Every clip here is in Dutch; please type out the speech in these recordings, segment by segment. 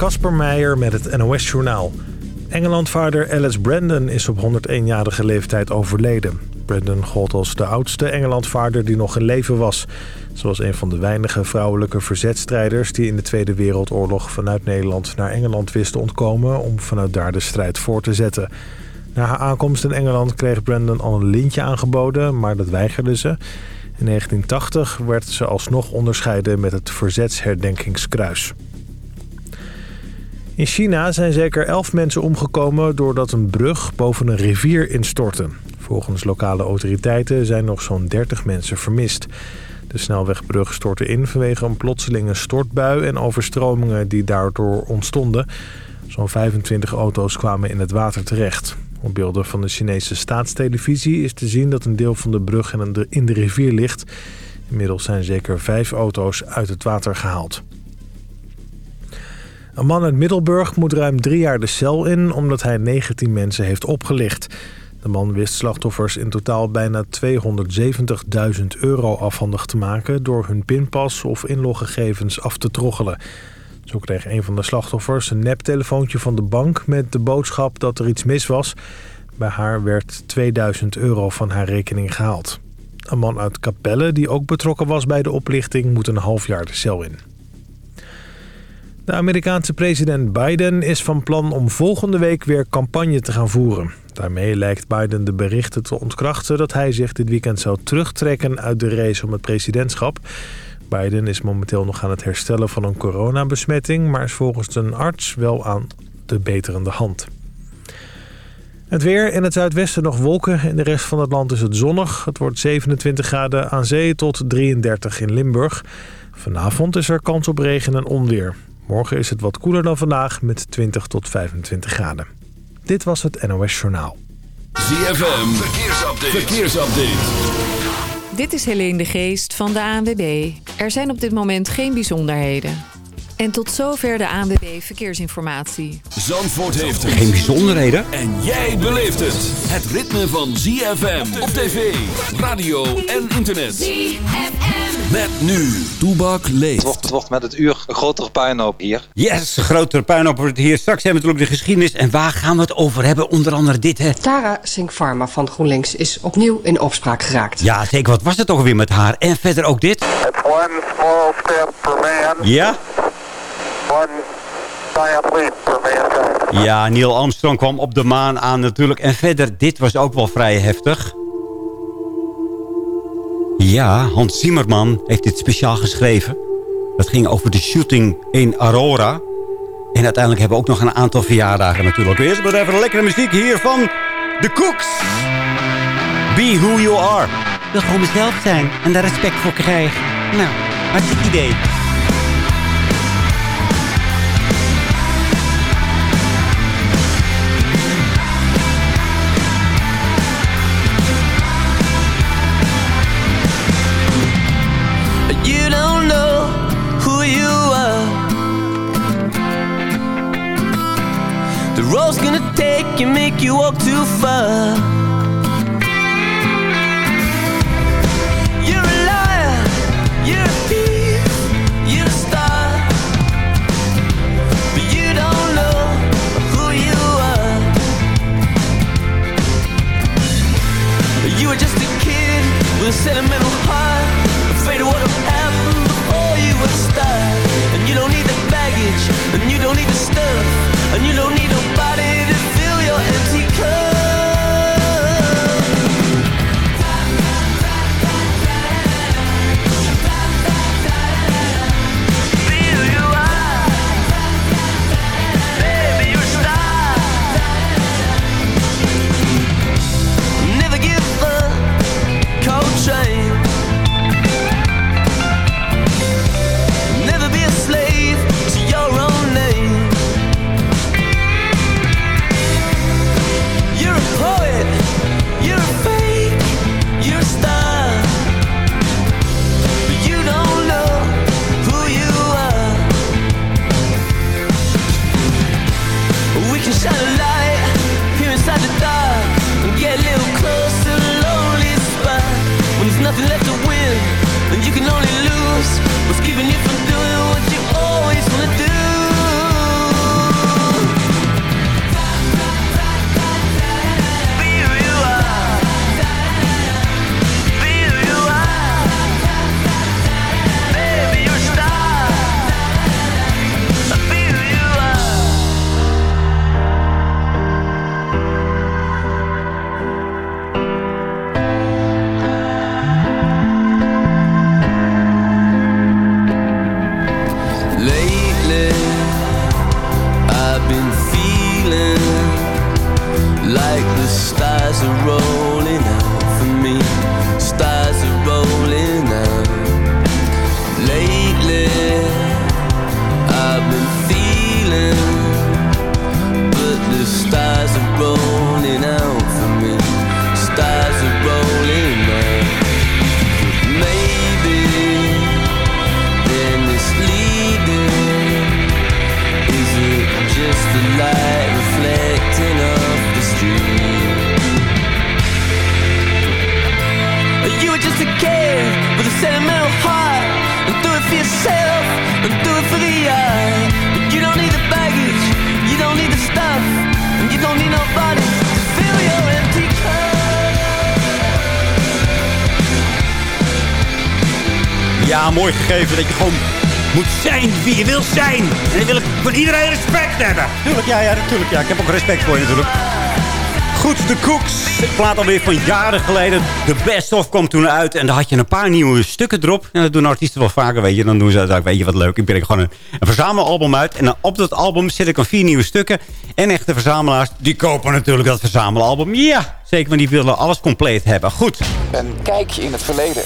Kasper Meijer met het NOS-journaal. Engelandvaarder Alice Brandon is op 101-jarige leeftijd overleden. Brandon gold als de oudste Engelandvaarder die nog in leven was. Ze was een van de weinige vrouwelijke verzetstrijders... die in de Tweede Wereldoorlog vanuit Nederland naar Engeland wisten ontkomen... om vanuit daar de strijd voor te zetten. Na haar aankomst in Engeland kreeg Brandon al een lintje aangeboden, maar dat weigerde ze. In 1980 werd ze alsnog onderscheiden met het Verzetsherdenkingskruis. In China zijn zeker elf mensen omgekomen doordat een brug boven een rivier instortte. Volgens lokale autoriteiten zijn nog zo'n 30 mensen vermist. De snelwegbrug stortte in vanwege een plotselinge stortbui en overstromingen die daardoor ontstonden. Zo'n 25 auto's kwamen in het water terecht. Op beelden van de Chinese staatstelevisie is te zien dat een deel van de brug in de rivier ligt. Inmiddels zijn zeker vijf auto's uit het water gehaald. Een man uit Middelburg moet ruim drie jaar de cel in... omdat hij 19 mensen heeft opgelicht. De man wist slachtoffers in totaal bijna 270.000 euro afhandig te maken... door hun pinpas of inloggegevens af te troggelen. Zo kreeg een van de slachtoffers een neptelefoontje van de bank... met de boodschap dat er iets mis was. Bij haar werd 2000 euro van haar rekening gehaald. Een man uit Capelle, die ook betrokken was bij de oplichting... moet een half jaar de cel in. De Amerikaanse president Biden is van plan om volgende week weer campagne te gaan voeren. Daarmee lijkt Biden de berichten te ontkrachten dat hij zich dit weekend zou terugtrekken uit de race om het presidentschap. Biden is momenteel nog aan het herstellen van een coronabesmetting... maar is volgens een arts wel aan de beterende hand. Het weer in het zuidwesten nog wolken. In de rest van het land is het zonnig. Het wordt 27 graden aan zee tot 33 in Limburg. Vanavond is er kans op regen en onweer. Morgen is het wat koeler dan vandaag met 20 tot 25 graden. Dit was het NOS Journaal. ZFM, verkeersupdate. verkeersupdate. Dit is Helene de Geest van de ANWB. Er zijn op dit moment geen bijzonderheden. En tot zover de ANWB Verkeersinformatie. Zandvoort heeft het. Geen bijzonderheden? En jij beleeft het. Het ritme van ZFM op tv, radio en internet. ZFM. Met nu, Toebak leeft. Het wordt, met het uur een grotere puinhoop hier. Yes, een grotere puinhoop wordt hier. Straks hebben we natuurlijk de geschiedenis. En waar gaan we het over hebben? Onder andere dit, hè? Tara Sink Pharma van GroenLinks is opnieuw in opspraak geraakt. Ja, zeker. Wat was het toch alweer met haar? En verder ook dit. It's one small step for man. Ja? Ja, Neil Armstrong kwam op de maan aan natuurlijk. En verder, dit was ook wel vrij heftig. Ja, Hans Zimmerman heeft dit speciaal geschreven. Dat ging over de shooting in Aurora. En uiteindelijk hebben we ook nog een aantal verjaardagen natuurlijk. Eerst maar even lekkere muziek hier van The Cooks. Be who you are. Ik wil gewoon mezelf zijn en daar respect voor krijgen. Nou, hartstikke idee. Gonna take you, make you walk too far. Dat je gewoon moet zijn wie je wil zijn. En dan wil ik van iedereen respect hebben. Tuurlijk, ja, ja, natuurlijk. Ja. Ik heb ook respect voor je natuurlijk. Goed, de Cooks. Ik plaat alweer van jaren geleden. De Best Of kwam toen uit. En daar had je een paar nieuwe stukken erop. En dat doen artiesten wel vaker, weet je. Dan doen ze dat, weet je wat leuk. Ik breng gewoon een, verzamelalbum uit. En dan op dat album zet ik dan vier nieuwe stukken. En echte verzamelaars, die kopen natuurlijk dat verzamelalbum. Ja, zeker, want die willen alles compleet hebben. Goed. Een kijkje in het verleden.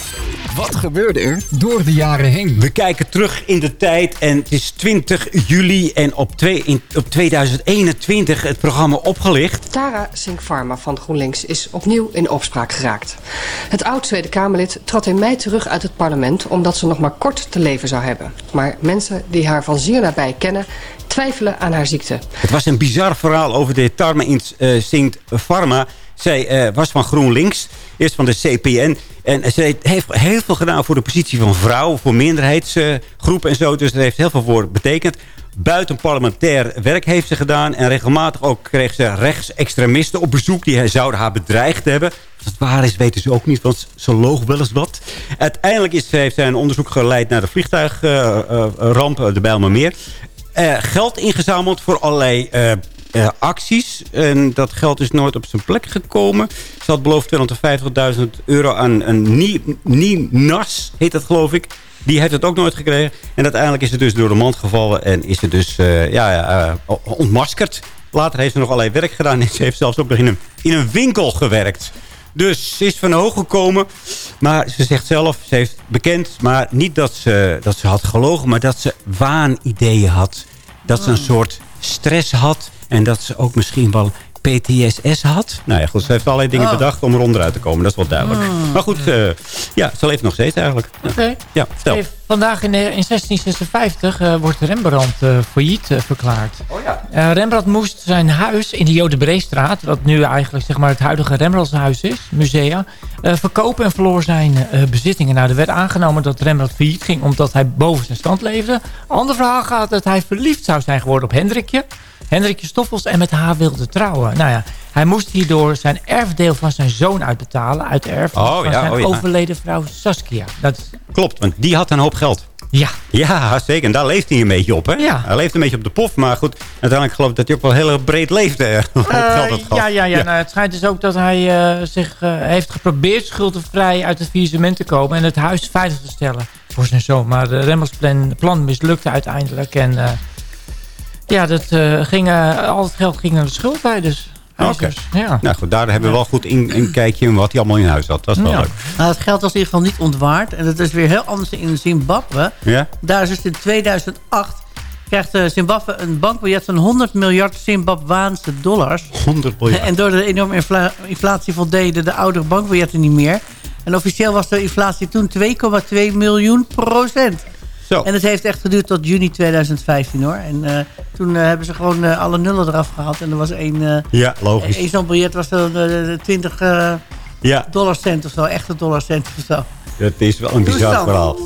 Wat gebeurde er door de jaren heen? We kijken terug in de tijd en het is 20 juli en op, twee, in, op 2021 het programma opgelicht. Tara Sink Pharma van GroenLinks is opnieuw in opspraak geraakt. Het oud-Tweede Kamerlid trad in mei terug uit het parlement... omdat ze nog maar kort te leven zou hebben. Maar mensen die haar van zeer nabij kennen... twijfelen aan haar ziekte. Het was een bizar verhaal over de Tarma Instinct Pharma. Zij eh, was van GroenLinks, eerst van de CPN. En ze heeft heel veel gedaan voor de positie van vrouw, voor minderheidsgroepen en zo. Dus dat heeft heel veel voor betekend. Buitenparlementair werk heeft ze gedaan. En regelmatig ook kreeg ze rechtsextremisten op bezoek... die zouden haar bedreigd hebben. Of dat waar is, weten ze ook niet, want ze loog wel eens wat. Uiteindelijk is, heeft zij een onderzoek geleid naar de vliegtuigramp, uh, uh, de Bijlmermeer. Geld ingezameld voor allerlei uh, uh, acties. En dat geld is nooit op zijn plek gekomen. Ze had beloofd 250.000 euro aan een NINAS, heet dat geloof ik. Die heeft het ook nooit gekregen. En uiteindelijk is het dus door de mand gevallen en is het dus uh, ja, uh, ontmaskerd. Later heeft ze nog allerlei werk gedaan. En ze heeft zelfs ook nog in een, in een winkel gewerkt. Dus ze is van hoog gekomen. Maar ze zegt zelf, ze heeft bekend... maar niet dat ze, dat ze had gelogen... maar dat ze waanideeën had. Dat ze een soort stress had... en dat ze ook misschien wel PTSS had. Nou ja, goed, ze heeft allerlei dingen Oh. bedacht om eronder uit te komen. Dat is wel duidelijk. Hmm. Maar goed, eh, ja, ze leeft nog steeds eigenlijk. Oké. Ja. Hey, vandaag in, eh, in 1656 eh, wordt Rembrandt eh, failliet verklaard. Oh ja. Rembrandt moest zijn huis in de Jodenbreestraat... wat nu eigenlijk zeg maar, het huidige Rembrandtshuis is, musea... verkopen en verloor zijn bezittingen. Nou, er werd aangenomen dat Rembrandt failliet ging... omdat hij boven zijn stand leefde. Ander verhaal gaat dat hij verliefd zou zijn geworden op Hendrikje... Hendrikje Stoffels en met haar wilde trouwen. Nou ja, hij moest hierdoor zijn erfdeel van zijn zoon uitbetalen... uit de erf Oh, van ja, zijn oh, ja. overleden vrouw Saskia. Dat Klopt, want die had een hoop geld. ja, Ja, zeker. En daar leeft hij een beetje op, hè? Ja. Hij leeft een beetje op de pof. Maar goed, uiteindelijk geloof ik dat hij ook wel heel erg breed leefde. eh, Eh, geld ja, ja, ja. Nou, het schijnt dus ook dat hij eh, zich heeft geprobeerd schuldenvrij uit het faillissement te komen... en het huis veilig te stellen voor zijn zoon. Maar de Remmels plan, plan mislukte uiteindelijk. En ja, dat, eh, ging, eh, al het geld ging naar de schuld bij. Dus, Oké. dus- ja. Nou goed, daar hebben we wel goed in, een kijkje in wat hij allemaal in huis had. Dat is wel Ja. leuk. Nou, het geld was in ieder geval niet ontwaard. En dat is weer heel anders in Zimbabwe. Ja? Daar is dus in 2008 krijgt eh, Zimbabwe een bankbiljet van 100 miljard Zimbabwaanse dollars. 100 miljard. En door de enorme infla- inflatie voldeden de oudere bankbiljetten niet meer. En officieel was de inflatie toen 2,2 miljoen procent. Zo. En het heeft echt geduurd tot juni 2015 hoor. En eh, toen eh, hebben ze gewoon eh, alle nullen eraf gehaald. En er was één, Ja, logisch. één zo'n biljet was dan eh, 20 eh, Ja, dollarcent of zo. Echte dollarcent of zo. dat is wel een bizar verhaal.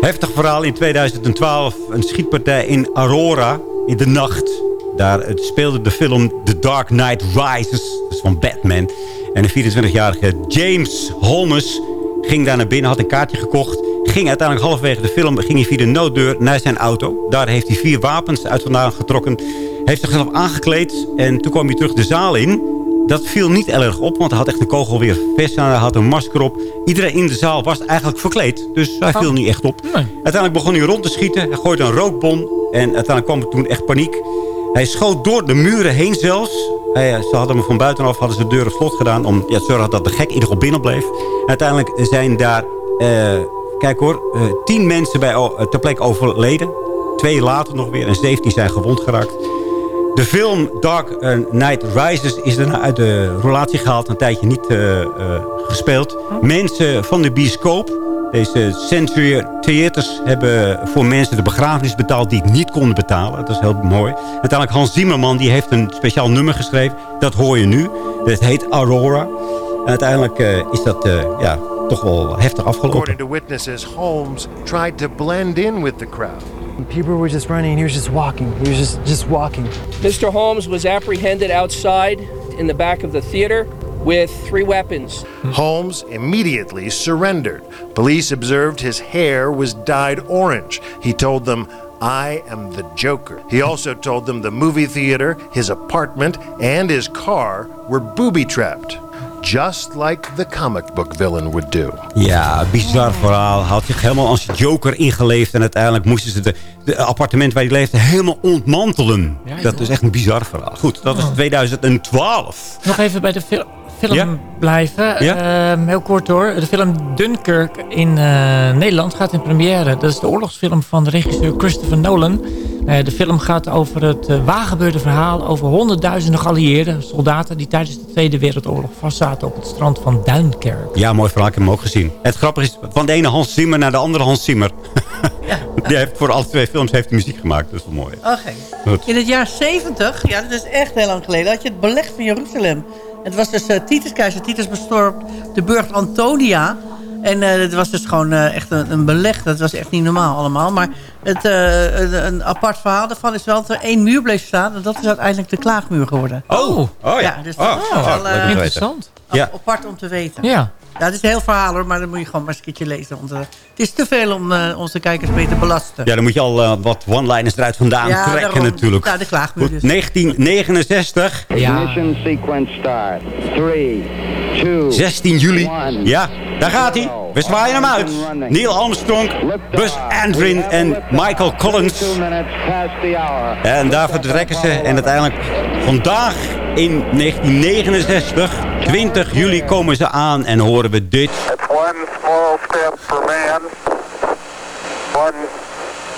Heftig verhaal in 2012. Een schietpartij in Aurora in de nacht. Daar speelde de film The Dark Knight Rises. Dat is van Batman. En de 24-jarige James Holmes ging daar naar binnen. Had een kaartje gekocht. Ging uiteindelijk halverwege de film ging hij via de nooddeur naar zijn auto. Daar heeft hij vier wapens uit vandaan getrokken. Heeft zichzelf aangekleed. En toen kwam hij terug de zaal in. Dat viel niet erg op, want hij had echt een kogel weer vest aan. Hij had een masker op. Iedereen in de zaal was eigenlijk verkleed. Dus hij viel niet echt op. Nee. Uiteindelijk begon hij rond te schieten. Hij gooide een rookbom En uiteindelijk kwam er toen echt paniek. Hij schoot door de muren heen zelfs. Hij, ze hadden hem van buitenaf hadden ze de deur op slot gedaan... om ja, te zorgen dat de gek in ieder geval binnen bleef. En uiteindelijk zijn daar... eh, kijk hoor, eh, tien mensen bij, o- ter plekke overleden. Twee later nog weer en 17 zijn gewond geraakt. De film Dark eh, Knight Rises is daarna uit de relatie gehaald. Een tijdje niet eh, eh, gespeeld. Mensen van de bioscoop, deze Century Theaters... hebben voor mensen de begrafenis betaald die het niet konden betalen. Dat is heel mooi. Uiteindelijk Hans Zimmerman die heeft een speciaal nummer geschreven. Dat hoor je nu. Dat heet Aurora. En uiteindelijk eh, is dat eh, ja, toch wel heftig afgelopen. According to witnesses, Holmes tried to blend in with the crowd. People were just running. He was just walking. He was just just walking. Mr. Holmes was apprehended outside in the back of the theater with three weapons. Holmes immediately surrendered. Police observed his hair was dyed orange. He told them, I am the Joker. He also told them the movie theater, his apartment, and his car were booby trapped. Just like the comic book villain would do. Ja, bizar verhaal. Had zich helemaal als Joker ingeleefd. En uiteindelijk moesten ze de, de appartement waar hij leefde helemaal ontmantelen. Ja, dat is echt een bizar verhaal. Goed, dat is 2012. Nog even bij de fil- film Ja? blijven. Ja? Ehm, heel kort hoor. De film Dunkirk in eh, Nederland gaat in première. Dat is de oorlogsfilm van de regisseur Christopher Nolan. Eh, de film gaat over het uh, waargebeurde verhaal... over honderdduizenden geallieerde soldaten... die tijdens de Tweede Wereldoorlog vastzaten op het strand van Duinkerk. Ja, mooi verhaal. Ik heb hem ook gezien. Het grappige is, van de ene Hans Zimmer naar de andere Hans Zimmer. Die heeft voor alle twee films heeft hij muziek gemaakt. Dat is wel mooi. Oké. Goed. In het jaar 70, ja, dat is echt heel lang geleden, had je het beleg van Jeruzalem. Het was dus uh, Titus, keizer Titus bestormd de burcht Antonia. En uh, het was dus gewoon uh, echt een, een, beleg. Dat was echt niet normaal allemaal. Maar het, uh, een, een, apart verhaal daarvan is wel dat er één muur bleef staan. En dat is uiteindelijk de klaagmuur geworden. Oh, oh ja. ja dus oh, dat is wel oh, interessant. Ja. apart om te weten. Ja. Ja, het is een heel verhaal hoor, maar dan moet je gewoon maar eens een keertje lezen. Want uh, het is te veel om uh, onze kijkers mee te belasten. Ja, dan moet je al uh, wat one-liners eruit vandaan ja, trekken daarom, natuurlijk. Ja, de klaagmuur dus. 1969. Ja. Ignition sequence start. 3, 2, 16 juli. Ja, daar gaat hij. We zwaaien hem uit. Neil Armstrong, Buzz Aldrin en Michael Collins. En daar vertrekken ze. En uiteindelijk vandaag in 1969, 20 juli, komen ze aan en horen we dit. It's one small step for man, one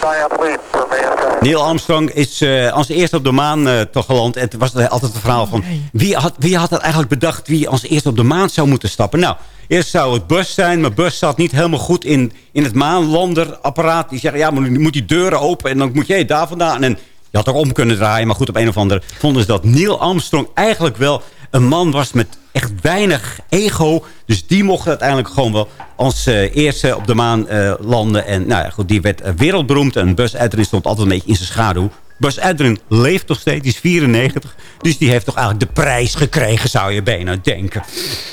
giant leap for mankind. Neil Armstrong is uh, als eerste op de maan uh, toch geland. En het was altijd het verhaal van... Wie had, wie had het eigenlijk bedacht wie als eerste op de maan zou moeten stappen? Nou, eerst zou het Bus zijn. Maar Bus zat niet helemaal goed in, in het maanlanderapparaat. Die zeggen, ja, maar nu moet die deuren open. En dan moet jij daar vandaan. En je had ook om kunnen draaien. Maar goed, op een of andere vonden ze dat Neil Armstrong eigenlijk wel een man was met echt weinig ego. Dus die mocht uiteindelijk gewoon wel als uh, eerste op de maan uh, landen. En nou ja, goed, die werd uh, wereldberoemd. En Buzz Aldrin stond altijd een beetje in zijn schaduw. Buzz Aldrin leeft nog steeds, die is 94. Dus die heeft toch eigenlijk de prijs gekregen, zou je bijna denken.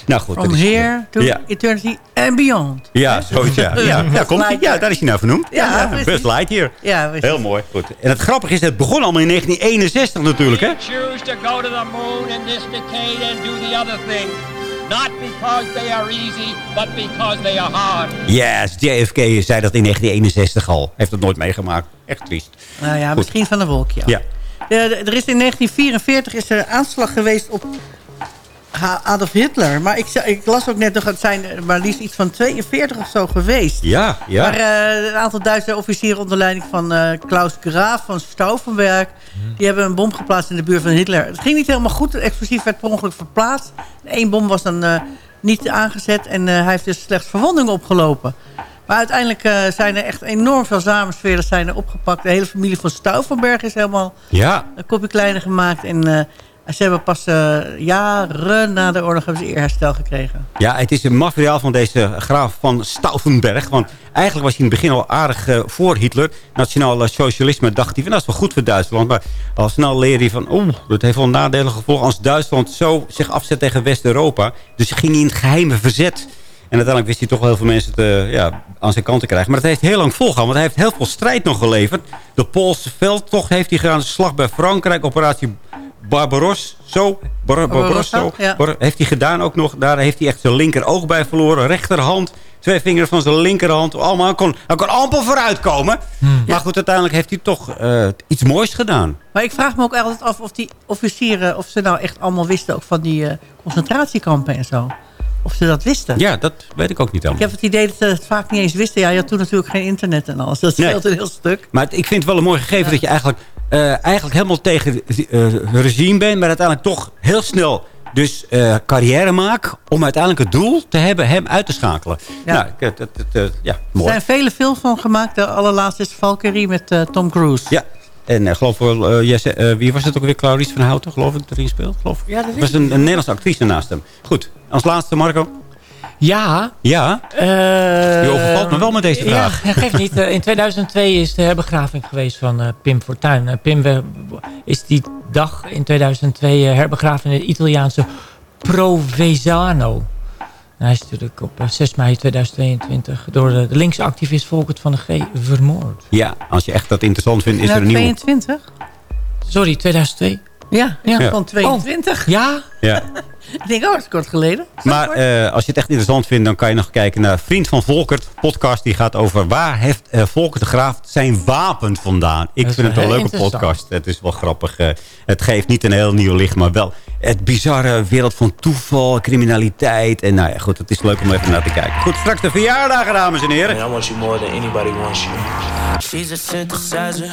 Nou goed. From here to ja. eternity and beyond. Ja, zoiets, ja. Ja, ja, komt ja, daar is hij nou vernoemd. Ja, ja Buzz Lightyear. Ja, Heel mooi. Goed. En het grappige is, het begon allemaal in 1961 natuurlijk, hè? choose to go to the moon in this decade and do the other thing. Not because they are easy, but because they are hard. Yes, JFK zei dat in 1961 al. Heeft het nooit meegemaakt. Echt triest. Nou ja, Goed. misschien van een wolkje. Ja. ja. er is in 1944 is er aanslag geweest op Adolf Hitler. Maar ik, ik, las ook net nog, het zijn maar liefst iets van 42 of zo geweest. Ja, ja. Maar uh, een aantal Duitse officieren onder leiding van uh, Klaus Graaf van Stauffenberg... Hmm. die hebben een bom geplaatst in de buurt van Hitler. Het ging niet helemaal goed. Het explosief werd per ongeluk verplaatst. Eén bom was dan uh, niet aangezet en hij heeft dus slechts verwondingen opgelopen. Maar uiteindelijk zijn er echt enorm veel samensferen zijn er opgepakt. De hele familie van Stauffenberg is helemaal ja. een kopje kleiner gemaakt... en ze hebben pas uh, jaren na de oorlog hebben ze eerherstel gekregen. Ja, het is een materiaal van deze graaf van Stauffenberg. Want eigenlijk was hij in het begin al aardig uh, voor Hitler. Nationaal socialisme dacht hij van dat is wel goed voor Duitsland. Maar al snel leerde hij van oeh, dat heeft wel nadelen gevolgen als Duitsland zo zich afzet tegen West-Europa. Dus ging hij in het geheime verzet. En uiteindelijk wist hij toch wel heel veel mensen te, ja, aan zijn kant te krijgen. Maar het heeft heel lang volgehouden, want hij heeft heel veel strijd nog geleverd. De Poolse veldtocht heeft hij gedaan. De slag bij Frankrijk, operatie Barbaros, zo, Bar Barbarosso, ja. Heeft hij gedaan ook nog. Daar heeft hij echt zijn linkeroog bij verloren, rechterhand. twee vingers van zijn linkerhand. Allemaal, hij kon, hij kon amper vooruitkomen. Maar goed, uiteindelijk heeft hij toch eh, iets moois gedaan. Maar ik vraag me ook altijd af of die officieren... of ze nou echt allemaal wisten ook van die eh, concentratiekampen en zo. Of ze dat wisten. Ja, dat weet ik ook niet Ik allemaal. heb het idee dat ze het vaak niet eens wisten. Ja, je had toen natuurlijk geen internet en alles. Dat Nee. scheelt een heel stuk. Maar ik vind het wel een mooi gegeven dat je eigenlijk, eh, eigenlijk helemaal tegen het regime bent. Maar uiteindelijk toch heel snel dus eh, carrière maakt. Om uiteindelijk het doel te hebben hem uit te schakelen. Ja. Nou, ik- eh, ja, Er mooi. zijn vele films van gemaakt. De allerlaatste is Valkyrie met Tom Cruise. Ja. En eh, geloof wel, eh, eh, wie was het ook weer? Clarice van Houten, geloof ik, erin speelt? Geloof ik. Ja, dat was een, een Nederlandse actrice naast hem. Goed, als laatste Marco. Ja. Ja, eh, je overvalt me wel met deze vraag. Ja, geeft niet. In 2002 is de herbegraving geweest van eh, Pim Fortuyn. Pim is die dag in 2002 eh, herbegraven in het Italiaanse Provenzano. Hij is natuurlijk op eh, 6 mei 2022 door de, de linkse activist Volkert van de G vermoord. Ja, als je echt dat interessant vindt, is er een nieuwe. 22? Sorry, 2002. Ja, Ja. van 22. Ja? Ja. Ik denk, oh, dat is kort geleden. Maar eh, als je het echt interessant vindt, dan kan je nog kijken naar Vriend van Volkert. podcast die gaat over waar heeft eh, Volkert de Graaf zijn wapen vandaan. Ik vind het een leuke podcast. Het is wel grappig. eh, het geeft niet een heel nieuw licht, maar wel het bizarre wereld van toeval, criminaliteit. En nou ja, goed, het is leuk om even naar te kijken. Goed, straks de verjaardagen, dames en heren. I want you more than anybody wants you. She's a synthesizer,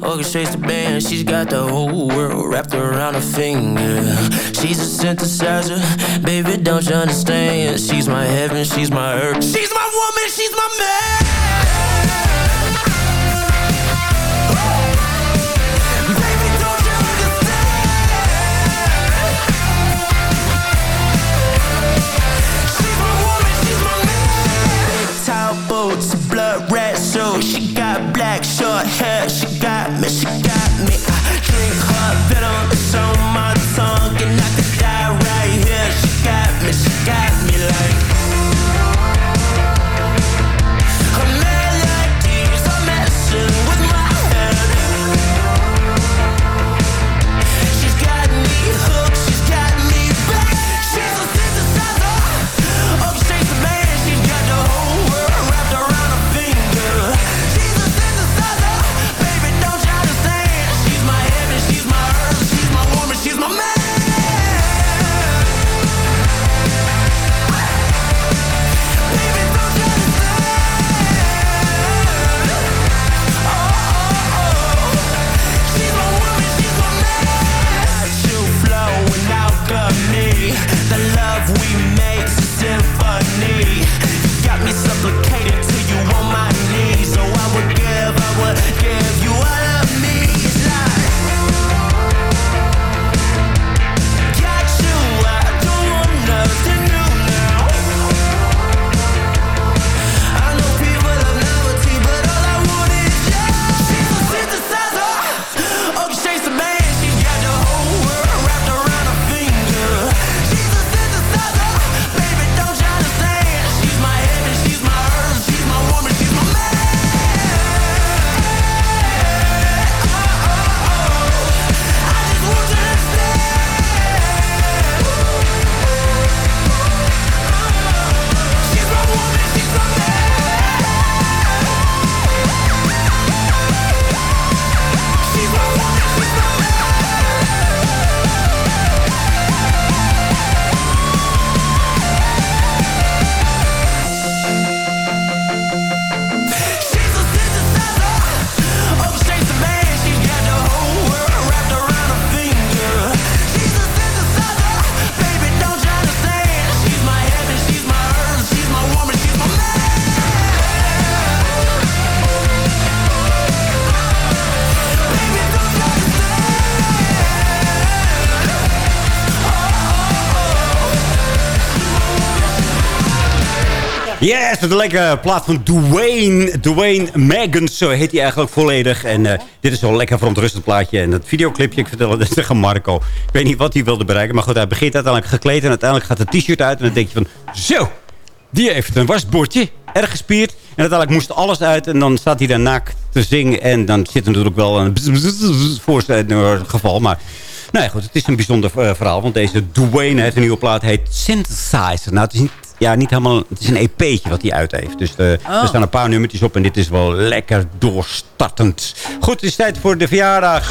orchestrates the band. She's got the whole world wrapped around her finger. She's a synthesizer, baby, don't you understand? She's my heaven, she's my earth. She's my woman, she's my man. Black short hair. She got me, she got me. I drink her venom, it's on Met een lekkere plaat van Dwayne. Dwayne Megans, zo heet hij eigenlijk volledig. En eh, dit is zo'n lekker verontrustend plaatje. En dat videoclipje, ik vertel het tegen Marco. Ik weet niet wat hij wilde bereiken. Maar goed, hij begint uiteindelijk gekleed. En uiteindelijk gaat het t-shirt uit. En dan denk je van, zo, die heeft een wasbordje. Erg gespierd. En uiteindelijk moest alles uit. En dan staat hij daar naakt te zingen. En dan zit er natuurlijk wel een bzz, bzz, bzz voor zijn eh, geval. Maar nou ja, goed, het is een bijzonder eh, verhaal. Want deze Dwayne heeft een nieuwe plaat. Heet Synthesizer. Nou, het is niet ja, niet helemaal... Het is een EP'tje wat hij uit heeft. Dus eh, Oh. er staan een paar nummertjes op en dit is wel lekker doorstartend. Goed, het is tijd voor de verjaardag.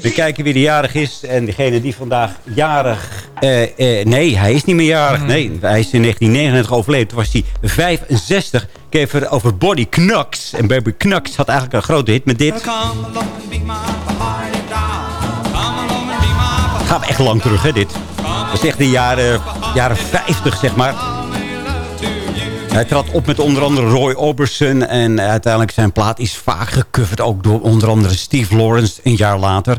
We kijken wie de jarig is. En degene die vandaag jarig... eh, eh, nee, hij is niet meer jarig. Nee, hij is in 1999 overleden. Toen was hij 65. Ik heb het over Body Knocks. En Baby Knocks had eigenlijk een grote hit met dit. Gaan we echt lang terug, hè, dit. Dat is echt de jaren, jaren 50, zeg maar. Hij trad op met onder andere Roy Orbison. En uiteindelijk zijn plaat is vaak gecoverd. Ook door onder andere Steve Lawrence een jaar later.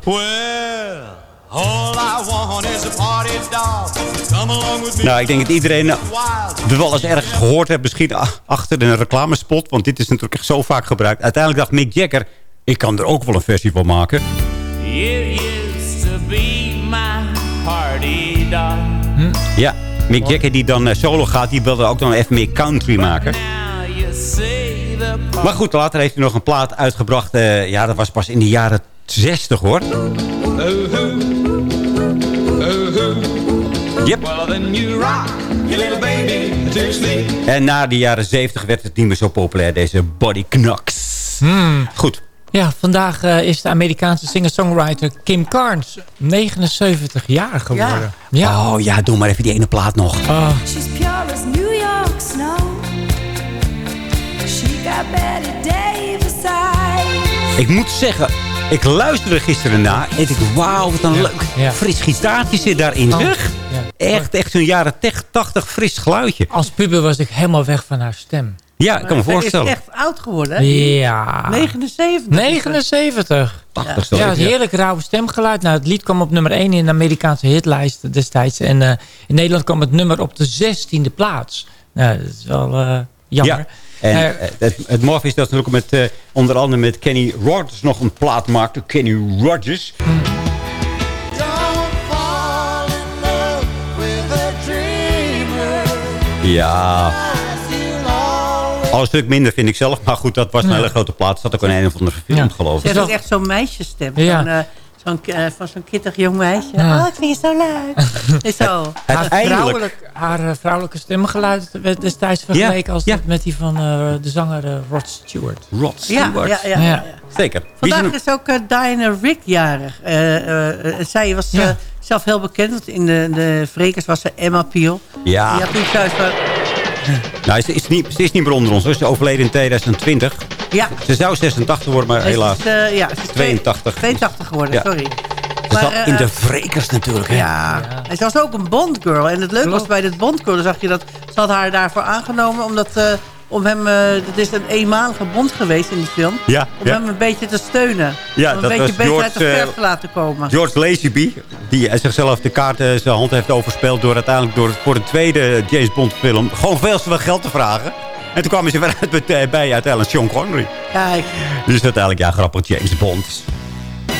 All I want is a party dog. Come along with me. Nou, ik denk dat iedereen er wel eens ergens gehoord heeft. Misschien achter een reclamespot. Want dit is natuurlijk echt zo vaak gebruikt. Uiteindelijk dacht Mick Jagger... Ik kan er ook wel een versie van maken. Be my dog. Ja, Mick Jagger die dan eh, solo gaat... die wilde ook dan even meer country maken. Maar goed, later heeft hij nog een plaat uitgebracht. eh, ja, dat was pas in de jaren 60 hoor. Yep. To sleep. En na de jaren 70 werd het niet meer zo populair, deze Body Knocks. Goed. Ja, vandaag eh, is de Amerikaanse singer-songwriter Kim Carnes 79 jaar geworden. Ja. Oh ja, doe maar even die ene plaat nog. Oh. She's pure as New York snow. She got Betty Davis eyes. Ik moet zeggen, ik luisterde gisteren na. En ik dacht, wauw, wat een leuk fris gitaartje zit daarin. Oh, Zeg. Echt, echt zo'n jaren 80 fris geluidje. Als puber was ik helemaal weg van haar stem. Ja, ik kan me voorstellen. is echt oud geworden, hè? Ja. 79. 79. 80 Ja, het heerlijk rauwe stemgeluid. Nou, het lied kwam op nummer 1 in de Amerikaanse hitlijst destijds. En eh, in Nederland kwam het nummer op de 16e plaats. Nou, dat is wel eh, jammer. Ja. En eh, het, het maf is dat ze ook met, onder andere met Kenny Rogers nog een plaat maakte. Kenny Rogers. Ja. Al een stuk minder vind ik zelf. Maar goed, dat was een Ja. hele grote plaat. Zat ook in een of andere film, geloof Ze ik. heeft ook echt zo'n meisjesstem. Ja. Van, eh, zo'n, eh, van zo'n kittig jong meisje. Ja. Oh, ik vind je zo leuk. Is zo. Haar, vrouwelijk, haar eh, vrouwelijke stemgeluid werd destijds vergeleken als dat met die van eh, de zanger Rod Stewart. Rod Stewart. ja, ja, ja. Zeker. Vandaag is ook Diana Rick jarig. Eh, eh, eh, zij was zelf heel bekend. Want in de, de Vrekers was ze Emma Peel. Ja. Die had toen thuis van... Nou, ze is, niet, ze is niet meer onder ons. hoor. Ze is overleden in 2020. Ja. Ze zou 86 worden, maar Ze is, helaas eh, ja, ze is 82. 82 geworden, Ja. sorry. Ze Maar, zat eh, in de eh, Vrekers natuurlijk. Hè? Ja. En ze was ook een Bond-girl. En het leuke was bij dit Bond-girl, dan zag je dat... Ze had haar daarvoor aangenomen, omdat... om hem, eh het is een eenmalige bond geweest in die film. Ja, Om ja. hem een beetje te steunen. Ja, om een beetje beter George, uit de verf eh, te laten komen. George Lazenby, die eh, zichzelf de kaart zijn hand heeft overspeeld... door uiteindelijk door, voor de tweede James Bond film... gewoon veel te veel geld te vragen. En toen kwamen ze weer uit bij uiteindelijk Sean Connery. Kijk. Dus uiteindelijk, ja, grappig, James Bond.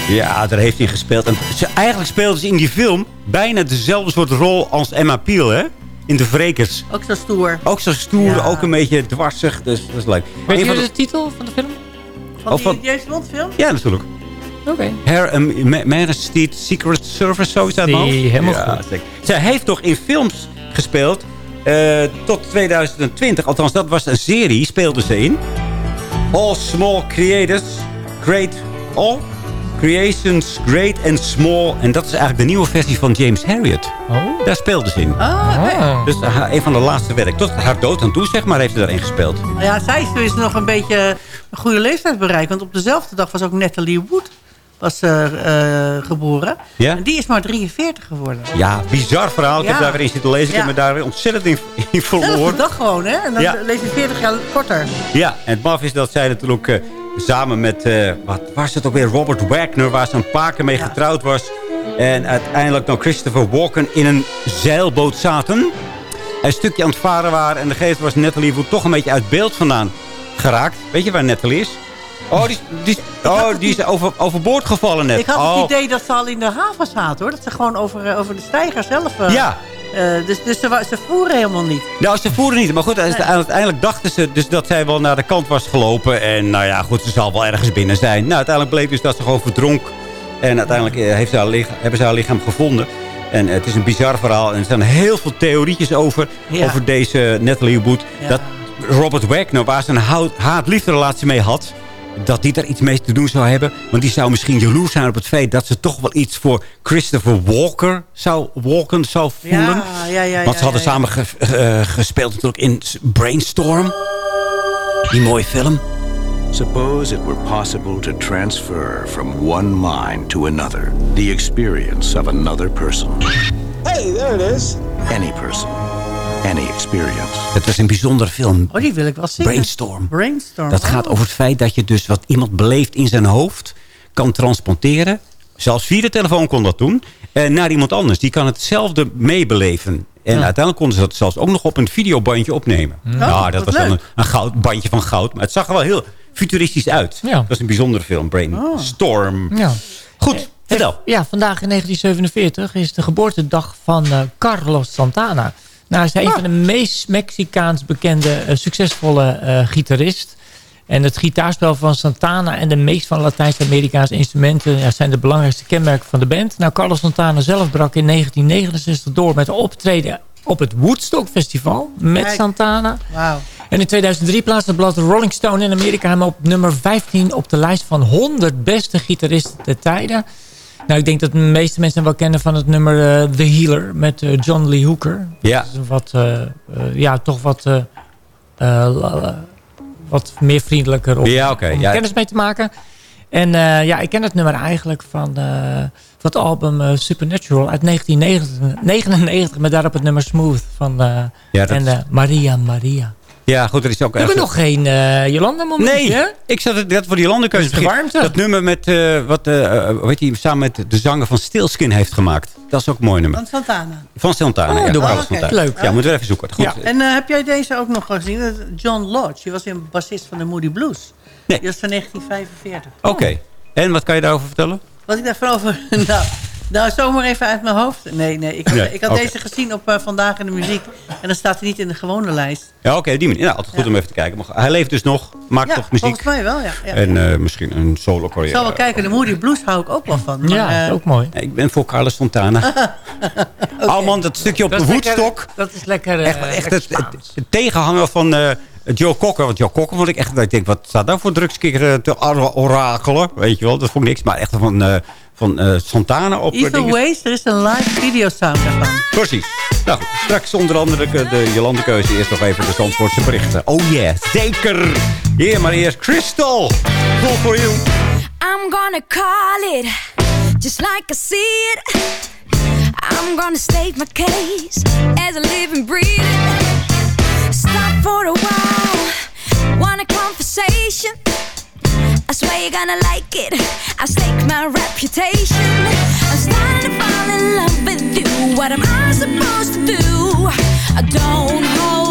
Ja, daar heeft hij gespeeld. En ze, eigenlijk speelde ze in die film bijna dezelfde soort rol als Emma Peel, hè? In de Vrekers. Ook zo stoer. Ook zo stoer, Ja. ook een beetje dwarsig. Dus dat is leuk. Weet je van de titel van de film? Van Oh, die James Bond film? Ja, natuurlijk. Oké. Her um, Ma- Majesty Secret Service, zo is dat Die, helemaal ja, goed. zeker. Zij heeft toch in films gespeeld eh, tot 2020. Althans, dat was een serie, speelde ze in. All Small Creators, Great... All Creations, Great and Small. En dat is eigenlijk de nieuwe versie van James Harriet. Oh. Daar speelde ze in. Oké. Dus haar- een van de laatste werk. Tot haar dood aan toe, zeg maar, heeft ze daarin gespeeld. Nou Ja, zij is dus nog een beetje een goede leeftijd bereikt. Want op dezelfde dag was ook Natalie Wood was, eh, eh, geboren. Ja? En die is maar 43 geworden. Ja, bizar verhaal. Ik heb daar weer in zitten lezen. Ik Ja. heb me daar weer ontzettend in, in Zelfde verloren. dag gewoon, hè? En dan Ja. leef je 40 jaar korter. Ja, en het maf is dat zij natuurlijk eh, samen met, eh, wat was het ook weer, Robert Wagner, waar ze een paar keer mee getrouwd was. En uiteindelijk dan Christopher Walken in een zeilboot zaten. Een stukje aan het varen waren en de geest was Natalie Wood toch een beetje uit beeld vandaan geraakt. Weet je waar Natalie is? Oh, die, is- die, oh, die is over, overboord gevallen net. Ik had oh. het idee dat ze al in de haven zaten, hoor. Dat ze gewoon over, eh, over de steiger zelf... eh, Ja. Eh, dus dus ze, voeren helemaal niet. Nou, ze voeren niet. Maar goed, uiteindelijk dachten ze dus dat zij wel naar de kant was gelopen. En nou ja, goed, ze zal wel ergens binnen zijn. Nou, uiteindelijk bleek dus dat ze gewoon verdronk. En uiteindelijk eh, heeft ze haar licha- hebben ze haar lichaam gevonden. En het is een bizar verhaal. En er zijn heel veel theorietjes over, Ja. over deze Natalie Wood. Ja. Dat Robert Wagner, waar ze een haat-liefde relatie mee had... dat die daar iets mee te doen zou hebben. Want die zou misschien jaloers zijn op het feit... dat ze toch wel iets voor Christopher Walker zou, Walken zou voelen. Ja, ja, ja. Want ze ja, hadden ja, samen ge- eh, gespeeld natuurlijk in Brainstorm. Die mooie film. Suppose it were possible to transfer from one mind to another the experience of another person. Hey, there it is. Any person, any experience. Het was een bijzondere film. Oh, die wil ik wel zien. Brainstorm. Brainstorm. Dat gaat oh. over het feit dat je dus wat iemand beleeft in zijn hoofd... kan transporteren. Zelfs via de telefoon kon dat doen. eh, naar iemand anders. Die kan hetzelfde meebeleven. En uiteindelijk konden ze dat zelfs ook nog op een videobandje opnemen. Oh, ja, dat wat was dan een, een goud, bandje van goud. Maar het zag er wel heel futuristisch uit. Ja. Dat was een bijzondere film. Brainstorm. Ja. Goed, vertel. Ja, vandaag in 1947 is de geboortedag van eh, Carlos Santana. Nou, hij is een van de meest Mexicaans bekende eh, succesvolle eh, gitarist. En het gitaarspel van Santana en de meest van Latijns-Amerikaanse instrumenten... Ja, zijn de belangrijkste kenmerken van de band. Nou, Carlos Santana zelf brak in 1969 door met optreden op het Woodstock Festival met Kijk. Santana. En in 2003 plaatste het blad Rolling Stone in Amerika hem op nummer 15 op de lijst van 100 beste gitaristen der tijden. Nou, ik denk dat de meeste mensen wel kennen van het nummer eh, The Healer met eh, John Lee Hooker. Ja. Dat is wat, eh, ja, toch wat, wat meer vriendelijker om, Ja, oké, om ja. kennis mee te maken. En ja, ik ken het nummer eigenlijk van, van het album Supernatural uit 1999 met daarop het nummer Smooth van Ja, dat en, Maria Maria. Ja, goed, er is ook We hebben nog geen eh Jolanda moment. Nee, ik zat het net voor die landenkeuze. Dat. Dat nummer met, eh, wat eh, eh, die, samen met de zanger van Stilskin heeft gemaakt. Dat is ook een mooi nummer. Van Santana. Van Santana, Oh, ja. doe maar. Carlos Oké. Santana. Leuk. Ja, moeten we even zoeken. Goed. Ja. En eh, heb jij deze ook nog gezien? Dat- John Lodge. Die was een bassist van de Moody Blues. Nee. Die was van 1945. Oké. En wat kan je daarover vertellen? Wat ik daarvan over... nou, nou, zomaar even uit mijn hoofd. Nee, nee. Ik had, Nee, ik had deze gezien op eh, Vandaag in de Muziek. En dan staat hij niet in de gewone lijst. Ja, oké, die manier. Nou, altijd goed Ja. om even te kijken. Maar hij leeft dus nog, maakt Ja, toch muziek. volgens mij wel, ja. ja. En eh, misschien een solo ik carrière. zal wel kijken. De Moody Blues hou ik ook wel van. Maar, Ja, eh, ook mooi. Ik ben voor Carlos Fontana. Oh man, dat stukje op Dat de lekker- Woodstock. Dat is lekker, eh, Echt, echt het, het, Spaans. het tegenhanger van eh, Joe Cocker. Want Joe Cocker vond ik echt... Ik denk, wat staat daar voor drugskikker te or- orakelen? Weet je wel, dat vond ik niks. Maar echt van, eh, van eh, Santana op... Evil. Ways, er is een live video sound daarvan. Precies. Nou straks onder andere de, de Jolandekeuze. Eerst nog even de Zandvoortse berichten. Oh yeah, zeker. Hier, maar eerst Crystal. Cool for you. I'm gonna call it just like I see it. I'm gonna state my case as a living, breathing. Stop for a while, want a conversation. I swear you're gonna like it. I stake my reputation. I'm starting to fall in love with you. What am I supposed to do? I don't hold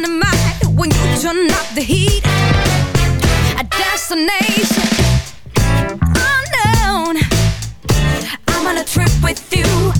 dynamite when you turn up the heat. A destination unknown. I'm on a trip with you.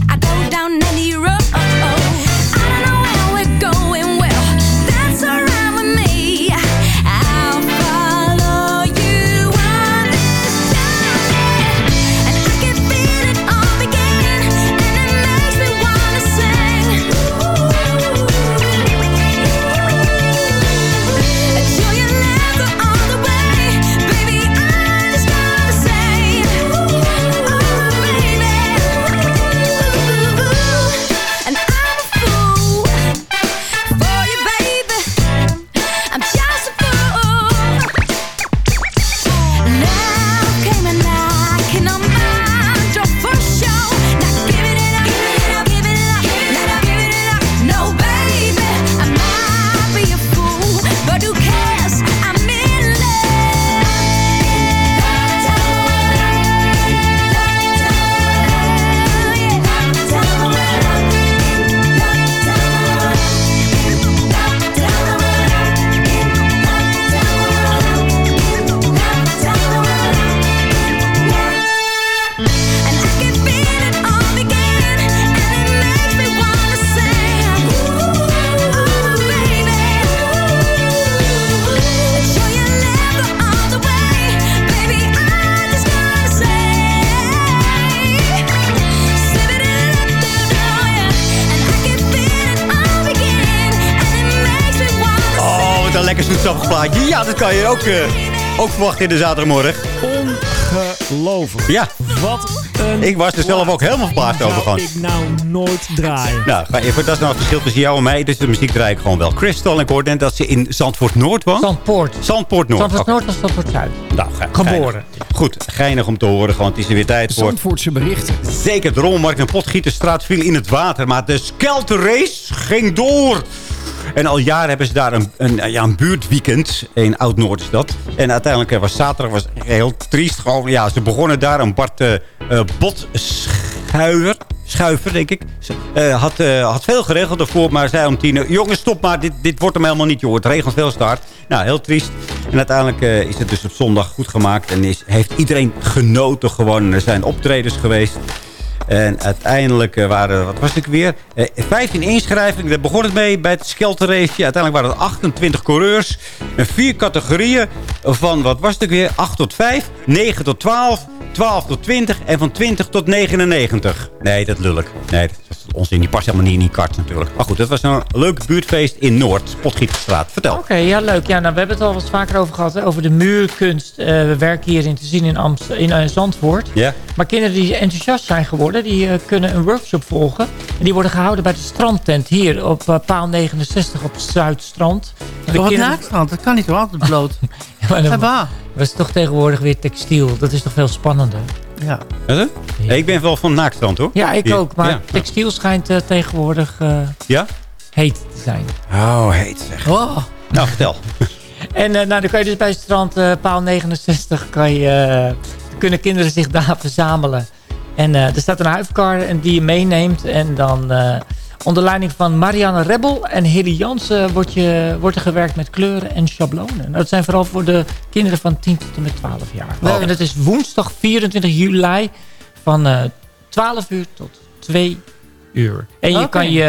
Kan je ook, eh, ook verwachten in de zaterdagmorgen. Ongelooflijk. Ja. Wat een Ik was er zelf ook helemaal verbaasd over Zou gewoon. ik nou nooit draaien. Nou, ga even, dat is nou het verschil tussen jou en mij. Dus de muziek draai ik gewoon wel. Crystal, ik hoorde net dat ze in Zandvoort Noord woont. Zandpoort. Zandpoort Noord. Zandvoort Oké. Noord of Zandvoort Zuid. Nou, ge- Geboren. geinig. Goed, geinig om te horen, gewoon het is er weer tijd voor. Zandvoortse berichten. Zeker, de Rommelmarkt en Potgieterstraat viel in het water. Maar de Skelterrace ging door. En al jaren hebben ze daar een, een, ja, een buurtweekend. In Oud-Noord is dat. En uiteindelijk eh, was zaterdag was heel triest. Gewoon, ja, ze begonnen daar. Een Bart eh, Botschuiver. Schuiver, denk ik. Had, had veel geregeld ervoor. Maar zei om tien uur... Jongens, stop maar. Dit, dit wordt hem helemaal niet, joh. Het regent veel start. Nou, heel triest. En uiteindelijk is het dus op zondag goed gemaakt. En is, heeft iedereen genoten gewoon. Er zijn optredens geweest. En uiteindelijk eh, waren, wat was ik weer? Eh, 15 inschrijvingen, daar begon het mee bij het Skelterrace. Uiteindelijk waren het 28 coureurs. En vier categorieën van, wat was het weer? 8 tot 5, 9 tot 12, 12 tot 20 en van 20 tot 99. Nee, dat lul ik. Nee, dat onzin. Die past helemaal niet in die kart natuurlijk. Maar goed, dat was een leuk buurtfeest in Noord, Potgieterstraat. Vertel. Oké, ja, leuk. Ja, nou, we hebben het al wat vaker over gehad. Hè, over de muurkunst. Eh, we werken hierin te zien in, Amst in eh, Zandvoort. Ja. Maar kinderen die enthousiast zijn geworden, die eh, kunnen een workshop volgen. En die worden gehouden bij de strandtent hier op paal 69 op het Zuidstrand. Wat kinderen- naakstrand, dat kan niet hoor, altijd bloot. Ja, maar dan- is toch tegenwoordig weer textiel. Dat is toch veel spannender. Ja. Ik ben wel van Naakstrand hoor. Ja, ik Hier. ook. Maar Ja. textiel schijnt eh, tegenwoordig eh, Ja? heet te zijn. Oh, heet zeg. Oh. Nou, vertel. En eh, nou, dan kan je dus bij het strand, paal 69, kan je, kunnen kinderen zich daar verzamelen. En er staat een huifkar en die je meeneemt. En dan onder leiding van Marianne Rebel en Heli Jansen wordt, je, wordt er gewerkt met kleuren en schablonen. Nou, dat zijn vooral voor de kinderen van 10 tot en met 12 jaar. Oh. En het is woensdag 24 juli van eh 12 uur tot 2 uur. En je kan je...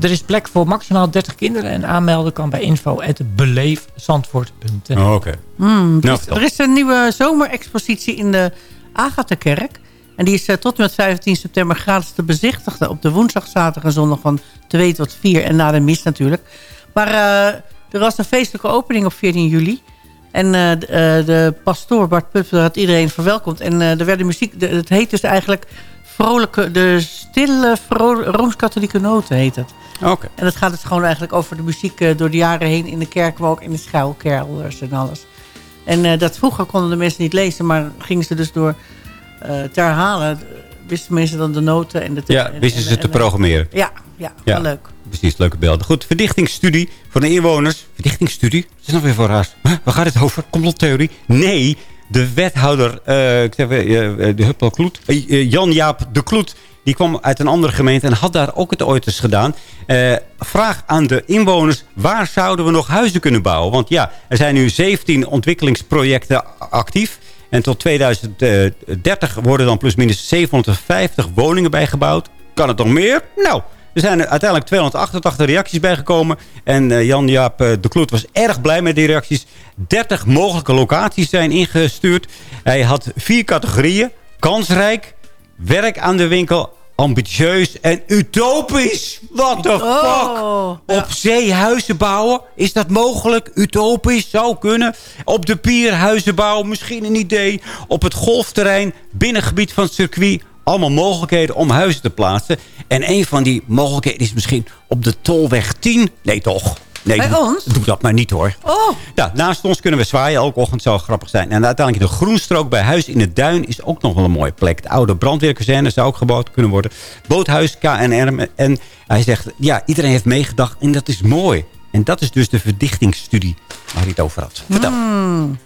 Er is plek voor maximaal 30 kinderen en aanmelden kan bij info.beleefzandvoort.nl. Oh, Oké. Hmm, er, Nou, is, vertel. er is een nieuwe zomerexpositie in de Agatha-kerk. En die is eh, tot en met 15 september gratis te bezichtigen... op de woensdag, zaterdag en zondag van 2 tot 4. En na de mis natuurlijk. Maar eh, er was een feestelijke opening op 14 juli. En eh, de, de pastoor Bart Pupper had iedereen verwelkomd. En er werd muziek... de- het heet dus eigenlijk... Vrolijke, de stille Rooms-Katholieke noten heet het. Oké. En het gaat dus gewoon eigenlijk over de muziek door de jaren heen in de kerk, maar ook in de schuilkelders en alles. En dat vroeger konden de mensen niet lezen, maar gingen ze dus door te herhalen, eh, wisten mensen dan de noten en de Ja, en- wisten en- ze te en- programmeren. Ja, ja, Ja. wel leuk. Precies, leuke beelden. Goed, verdichtingsstudie voor de inwoners. Verdichtingsstudie? Wat is nog weer voor raar? Huh? Waar gaat het over? Complottheorie? Nee, de wethouder, eh, ik zeg, eh, eh, de Huppel Kloet, eh, eh, Jan-Jaap de Kloet... die kwam uit een andere gemeente en had daar ook het ooit eens gedaan. Eh, vraag aan de inwoners, waar zouden we nog huizen kunnen bouwen? Want ja, er zijn nu 17 ontwikkelingsprojecten actief... En tot 2030 worden dan plusminus 750 woningen bijgebouwd. Kan het nog meer? Nou, er zijn uiteindelijk 288 reacties bijgekomen. En eh, Jan-Jaap eh, de Kloet was erg blij met die reacties. 30 mogelijke locaties zijn ingestuurd. Hij had vier categorieën. Kansrijk, werk aan de winkel, ambitieus en utopisch. What the fuck? Oh, Op zee huizen bouwen? Is dat mogelijk? Utopisch? Zou kunnen. Op de pier huizen bouwen? Misschien een idee. Op het golfterrein, binnengebied van het circuit. Allemaal mogelijkheden om huizen te plaatsen. En een van die mogelijkheden is misschien op de Tolweg 10. Nee, toch? Nee, Bij doe, ons? doe dat maar niet hoor. Oh, Ja, naast ons kunnen we zwaaien. Elke ochtend zou grappig zijn. En uiteindelijk de groenstrook bij Huis in het Duin is ook nog wel een mooie plek. De oude brandweerkazerne zou ook gebouwd kunnen worden. Boothuis, KNR. En hij zegt, ja, iedereen heeft meegedacht en dat is mooi. En dat is dus de verdichtingsstudie waar hij het over had. Vertel. hmm.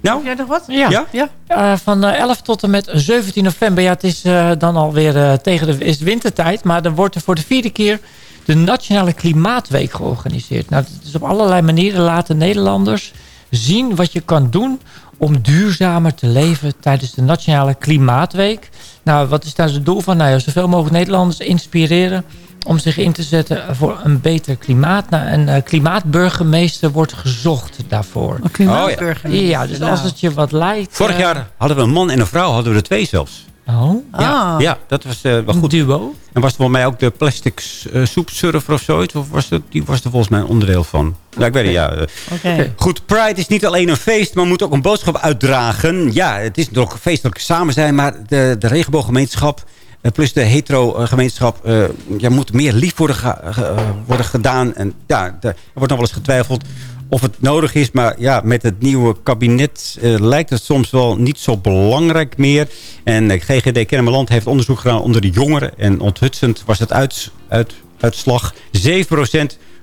Nou? Heb jij nog wat? Ja. Ja? Eh, van eh, 11 tot en met 17 november. Ja, het is eh, dan alweer eh, tegen de is wintertijd. Maar dan wordt er voor de vierde keer de Nationale Klimaatweek georganiseerd. Nou, het is op allerlei manieren laten Nederlanders zien wat je kan doen om duurzamer te leven tijdens de Nationale Klimaatweek. Nou, wat is daar het doel van? Nou ja, zoveel mogelijk Nederlanders inspireren om zich in te zetten voor een beter klimaat. Nou, een eh, klimaatburgemeester wordt gezocht daarvoor. Een klimaatburgemeester. Ja, dus als het je wat lijkt... Vorig eh, jaar hadden we een man en een vrouw, hadden we er twee zelfs. Oh. Ja, Ah. ja dat was eh, wel goed. duo. En was er voor mij ook de plastic uh, soepsurfer of zoiets? Of was dat, die was er volgens mij een onderdeel van. Ja, ik weet het, ja. Oké. Goed, Pride is niet alleen een feest, maar moet ook een boodschap uitdragen. Ja, het is nog een feestelijk samen zijn, maar de, de regenbooggemeenschap... eh, plus de hetero-gemeenschap... eh, ja, moet meer lief worden, ge- ge- eh, worden gedaan. En ja, er wordt nog wel eens getwijfeld of het nodig is. Maar ja, met het nieuwe kabinet eh, lijkt het soms wel niet zo belangrijk meer. En eh, GGD Kennemerland heeft onderzoek gedaan onder de jongeren. En onthutsend was het uit, uit, uitslag. 7%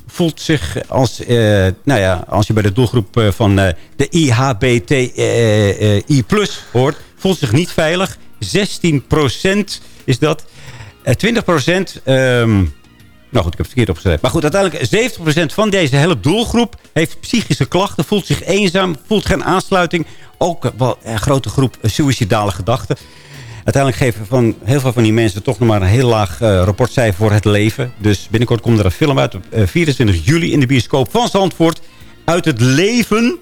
voelt zich als, eh, nou ja, als je bij de doelgroep van de IHBTI plus hoort, voelt zich niet veilig. 16% is dat. Eh 20% ehm, nou goed, ik heb het verkeerd opgeschreven. Maar goed, uiteindelijk 70% van deze hele doelgroep heeft psychische klachten. Voelt zich eenzaam, voelt geen aansluiting. Ook wel een grote groep suïcidale gedachten. Uiteindelijk geven van heel veel van die mensen toch nog maar een heel laag eh, rapportcijfer voor het leven. Dus binnenkort komt er een film uit op eh, 24 juli in de bioscoop van Zandvoort. Uit het leven.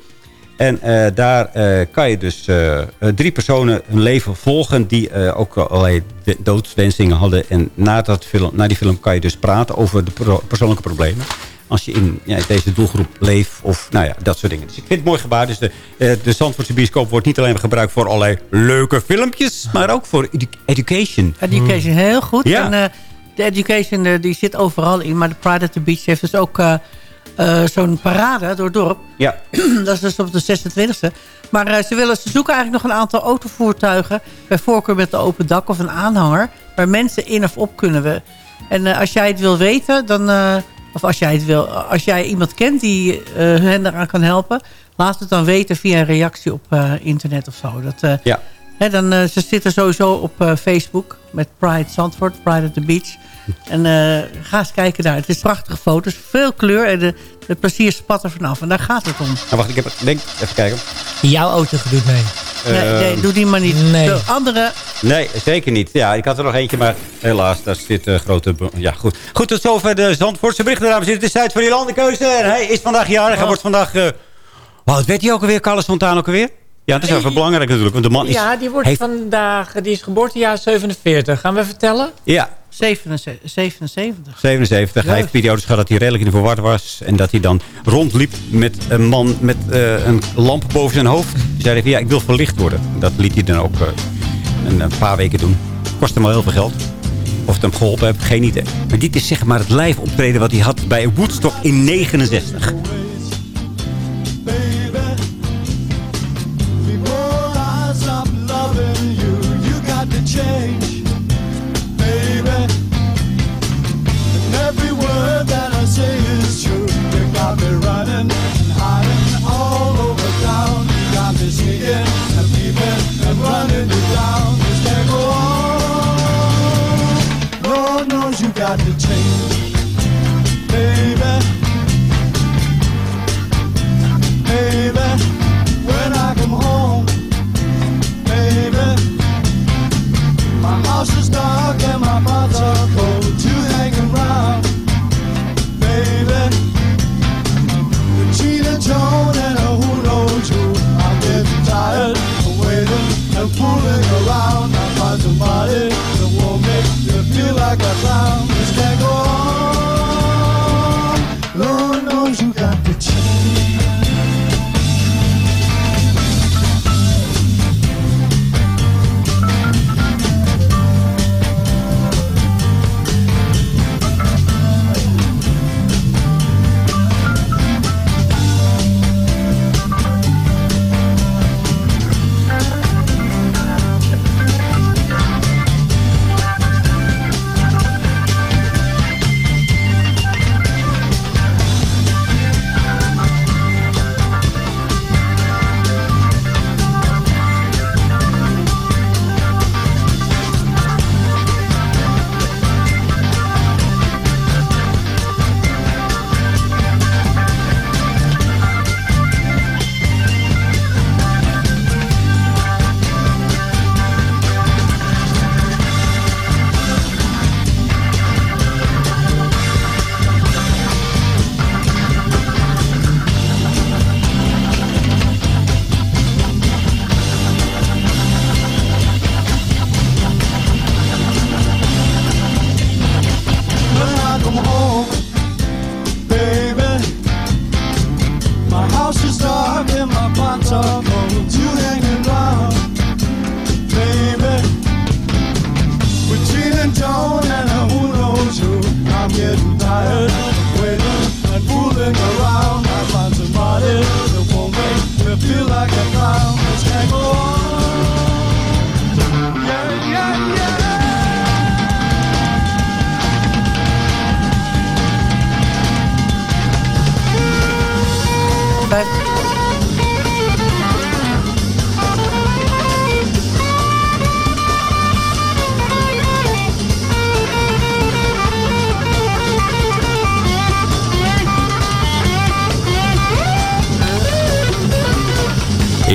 En eh, daar eh, kan je dus eh, drie personen hun leven volgen... die ook allerlei doodswensingen hadden. En na, dat film, na die film kan je dus praten over de pro- persoonlijke problemen. Als je in ja, deze doelgroep leeft of nou ja, dat soort dingen. Dus ik vind het mooi gebaar. Dus de, de Zandvoortse bioscoop wordt niet alleen gebruikt voor allerlei leuke filmpjes... maar ook voor edu- education. Education, heel goed. Ja. En de education die zit overal in. Maar de Pride at the Beach heeft dus ook eh, zo'n parade door het dorp. Ja. dat is dus op de 26e. Maar eh, ze, willen, ze zoeken eigenlijk nog een aantal autovoertuigen. Bij voorkeur met een open dak of een aanhanger. Waar mensen in of op kunnen we. En eh, als jij het wil weten, dan... of als jij, het wil, als jij iemand kent die hen eraan kan helpen... laat het dan weten via een reactie op internet of zo. Dat, Ja. Hè, dan, ze zitten sowieso op Facebook met Pride Zandvoort, Pride at the Beach. En eh, ga eens kijken daar. Het is prachtige foto's, veel kleur en de, de plezier spat er vanaf. En daar gaat het om. Nou, wacht, ik heb, denk, even kijken. Jouw auto doet mee. Nee, Ehm, nee, doe die maar niet. Nee. De andere, Nee, zeker niet. Ja, ik had er nog eentje, maar helaas, daar zit een grote... Ja, goed. Goed, tot zover de Zandvoortse berichten, dames en heren. Het is tijd voor die landenkeuze. En hij is vandaag jarig. Hij wordt vandaag... eh wat weet hij ook alweer, Carlos Fontana ook alweer? Ja, dat is even belangrijk natuurlijk, want de man is... Ja, die wordt heeft- vandaag, die is geboortejaar 47. Gaan we vertellen? Ja, 77. 77. 77. Hij heeft periodes gehad dat hij redelijk in de verward was. En dat hij dan rondliep met een man met eh, een lamp boven zijn hoofd. Die zei ja, ik wil verlicht worden. Dat liet hij dan ook eh, een, een paar weken doen. Kost hem wel heel veel geld. Of het hem geholpen heeft, geen idee. Maar dit is zeg maar het live optreden wat hij had bij Woodstock in 69. House is dark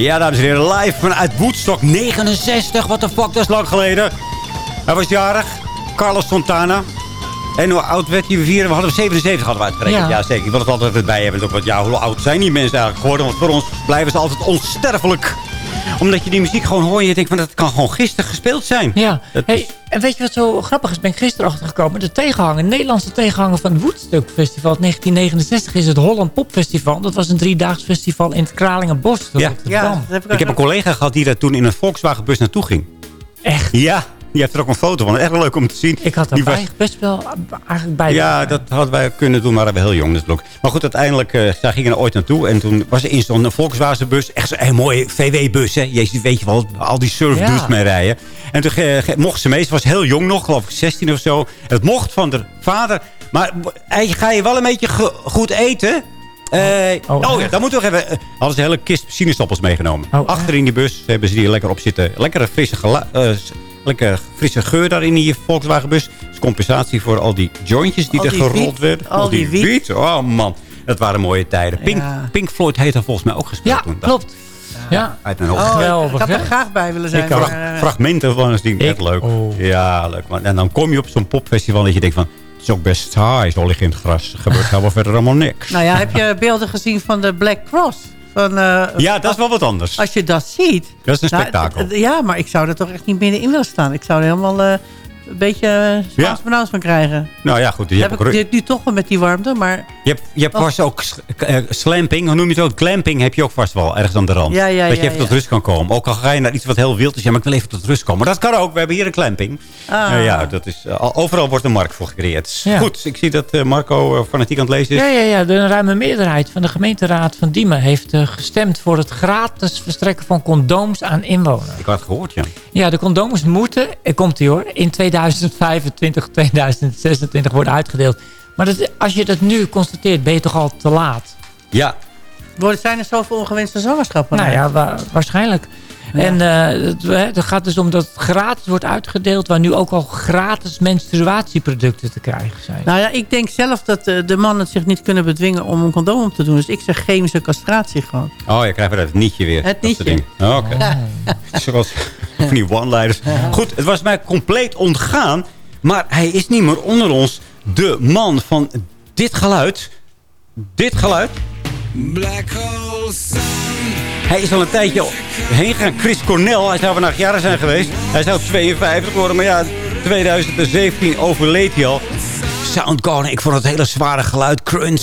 Ja, dames en heren, live vanuit Woodstock 69. Wat de fuck, dat is lang geleden. Hij was jarig. Carlos Fontana. En hoe oud werd hij? We vieren? We hadden 77 hadden we uitgerekend. Ja. Ja. zeker. Ik wil het altijd erbij hebben. Ook wat, ja, hoe oud zijn die mensen eigenlijk geworden? Want voor ons blijven ze altijd onsterfelijk. Omdat je die muziek gewoon hoort en je denkt van dat kan gewoon gisteren gespeeld zijn. Ja, Dat hey, is- en weet je wat zo grappig is? Ben ik gisteren achtergekomen. De tegenhanger, de Nederlandse tegenhanger van het Woodstock Festival 1969 is het Holland Pop Festival. Dat was een driedaags festival in het Kralingenbos. Ja. Rotterdam. ik heb een collega gehad die daar toen in een Volkswagenbus naartoe ging. Echt? Ja, die heeft er ook een foto van. Echt wel leuk om te zien. Ik had er was- best wel eigenlijk bij. Ja, dat hadden wij kunnen doen, maar we waren heel jong natuurlijk. Maar goed, uiteindelijk, eh zij gingen er ooit naartoe. En toen was er in zo'n Volkswagenbus, echt zo'n mooie VW-bus. hè. Jezus, weet je wel, al die surfdudes Ja. mee rijden. En toen ge- mocht ze mee, ze was heel jong nog, geloof ik 16 of zo. Het mocht van de vader. Maar eh, ga je wel een beetje goed eten? Eh, oh, ja, dan moeten we nog even... eh, hadden ze een hele kist sinaasappels meegenomen. Achter in die bus hebben ze die lekker op zitten. Lekkere frisse, eh, s- lekker frisse geur daar in die Volkswagenbus. Dat is compensatie voor al die jointjes die er die gerold wiet, werden. al die wiet. Oh man, dat waren mooie tijden. Pink, Ja. Pink Floyd heeft er volgens mij ook gespeeld. Ja, toen. klopt. Ja. Uit mijn hoofd. Oh, ik had er graag bij willen zijn. Ik ook. maar, eh, Fragmenten van het ding, echt leuk. Ja, leuk man. En dan kom je op zo'n popfestival dat je denkt van... Het is ook best saai, zo liggen in het gras. Er gebeurt helemaal verder allemaal niks. Nou ja, heb je beelden gezien van de Black Cross? Van, eh, Ja, dat is wel wat anders. Als je dat ziet. Dat is een Nou, spektakel. ja, maar ik zou er toch echt niet binnenin willen staan. Ik zou er helemaal eh, een beetje uh, Ja. benauwd van krijgen. Nou ja, goed. Je heb ik dit nu toch wel met die warmte, maar... je hebt, je hebt Oh. vast ook eh, slamping, hoe noem je het ook? Glamping heb je ook vast wel, ergens aan de rand. Ja, ja, dat je ja, even tot rust kan komen. Ook al ga je naar iets wat heel wild is. Ja, maar ik wil even tot rust komen. Maar dat kan ook. We hebben hier een clamping. Ah. Eh, ja, dat is, eh, al- overal wordt een markt voor gecreëerd. Ja. Goed, ik zie dat eh, Marco eh, fanatiek aan het lezen is. Ja, ja, ja. De ruime meerderheid van de gemeenteraad van Diemen heeft eh, gestemd voor het gratis verstrekken van condooms aan inwoners. Ik had het gehoord, ja. Ja, de condooms moeten, er komt ie hoor, in 2025, 2026 worden uitgedeeld. Maar dat, als je dat nu constateert, ben je toch al te laat? Ja, Worden, zijn er zoveel ongewenste zwangerschappen? Nou ja, wa- waarschijnlijk. En eh, het, hè, het gaat dus om dat het gratis wordt uitgedeeld... waar nu ook al gratis menstruatieproducten te krijgen zijn. Nou ja, ik denk zelf dat eh, de mannen zich niet kunnen bedwingen om een condoom om te doen. Dus ik zeg chemische castratie gewoon. Oh, je krijgt weer het nietje weer. Het Dat nietje. Oh, Oké. Zoals van die one-liners. Goed, het was mij compleet ontgaan. Maar hij is niet meer onder ons. De man van dit geluid. Dit geluid. Black hole sun. Hij is al een tijdje heen gegaan. Chris Cornell, hij zou vandaag jaren zijn geweest. Hij zou 52 worden, maar ja, 2017 overleed hij al. Soundgarden, ik vond het hele zware geluid. Crunch.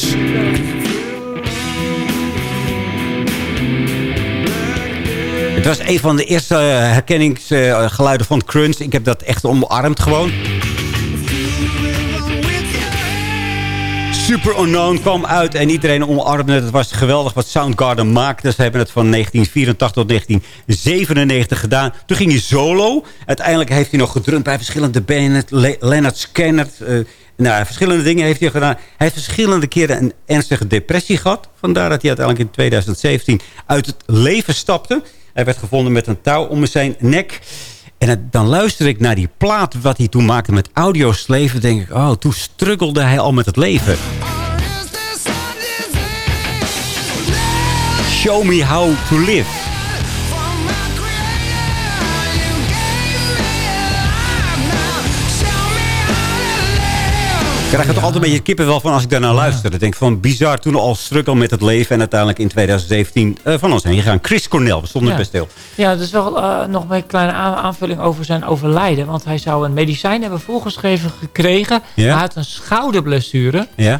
Het was een van de eerste eh, herkenningsgeluiden van Crunch. Ik heb dat echt omarmd gewoon. Super Unknown kwam uit en iedereen omarmde het. Het was geweldig wat Soundgarden maakte. Ze hebben het van 1984 tot 1997 gedaan. Toen ging hij solo. Uiteindelijk heeft hij nog gedrumd bij verschillende bands. Le Leonard Skinner. eh, nou, verschillende dingen heeft hij gedaan. Hij heeft verschillende keren een ernstige depressie gehad. Vandaar dat hij uiteindelijk in 2017 uit het leven stapte. Hij werd gevonden met een touw om zijn nek. En dan luister ik naar die plaat wat hij toen maakte met Audioslave. denk ik, oh, toen struggelde hij al met het leven. Show me how to live. Krijg er toch altijd een beetje kippenvel van als ik daarnaar luister. Ik denk van bizar toen al struggle met het leven. En uiteindelijk in 2017 eh, van ons heen gegaan. Chris Cornell, we stonden Ja. best stil. Ja, dus wel eh, nog een kleine aan- aanvulling over zijn overlijden. Want hij zou een medicijn hebben voorgeschreven gekregen. Hij had een schouderblessure. Ja?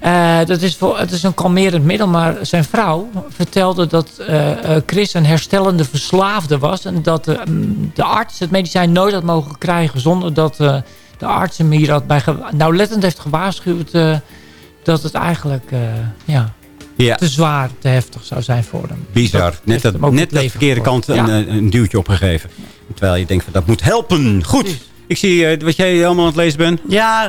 Eh, dat is voor, het is een kalmerend middel, maar zijn vrouw vertelde dat Chris een herstellende verslaafde was. En dat de, mm, de arts het medicijn nooit had mogen krijgen zonder dat de arts hem hier had bij nauwlettend heeft gewaarschuwd eh, dat het eigenlijk eh, ja, Ja. te zwaar, te heftig zou zijn voor hem. Bizar. Dat Net, dat, net de verkeerde kant gekost. een, Ja. eh, een duwtje opgegeven. Terwijl je denkt, van, dat moet helpen. Goed. Ik zie wat jij allemaal aan het lezen bent. Ja,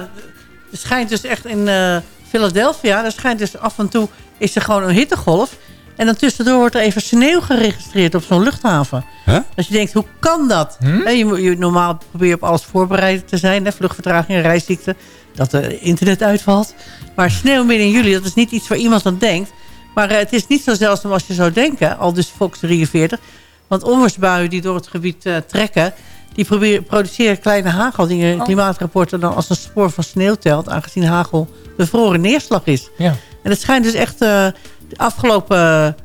er schijnt dus echt in eh, Philadelphia... er schijnt dus af en toe is er gewoon een hittegolf... en dan tussendoor wordt er even sneeuw geregistreerd op zo'n luchthaven. Huh? Dat je denkt, hoe kan dat? Hè, je, moet- je, normaal probeer je op alles voorbereid te zijn. Hè? Vluchtvertraging, reisziekte, dat er internet uitvalt. Maar sneeuw midden in juli, dat is niet iets waar iemand aan denkt. Maar eh, het is niet zo zeldzaam als je zou denken, al dus Fox 43. Want onweersbuien die door het gebied eh, trekken... die proberen, produceren kleine hagel die in klimaatrapporten dan als een spoor van sneeuw telt... aangezien hagel bevroren neerslag is. Ja. En het schijnt dus echt... eh, de afgelopen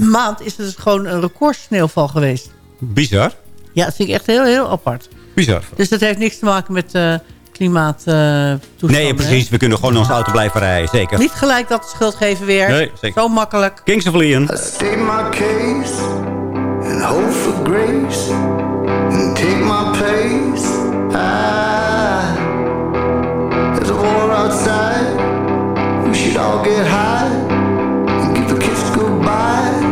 maand is er dus gewoon een record sneeuwval geweest. Bizar. Ja, dat vind ik echt heel, heel apart. Bizar. Dus dat heeft niks te maken met eh klimaattoestanden. Nee, precies. We kunnen gewoon in onze auto blijven rijden. Zeker. Niet gelijk dat schuld geven weer. Nee, zeker. Zo makkelijk. Kings of Leon. State my case and hope for grace and take my place. Ah, there's a war outside. We should all get high why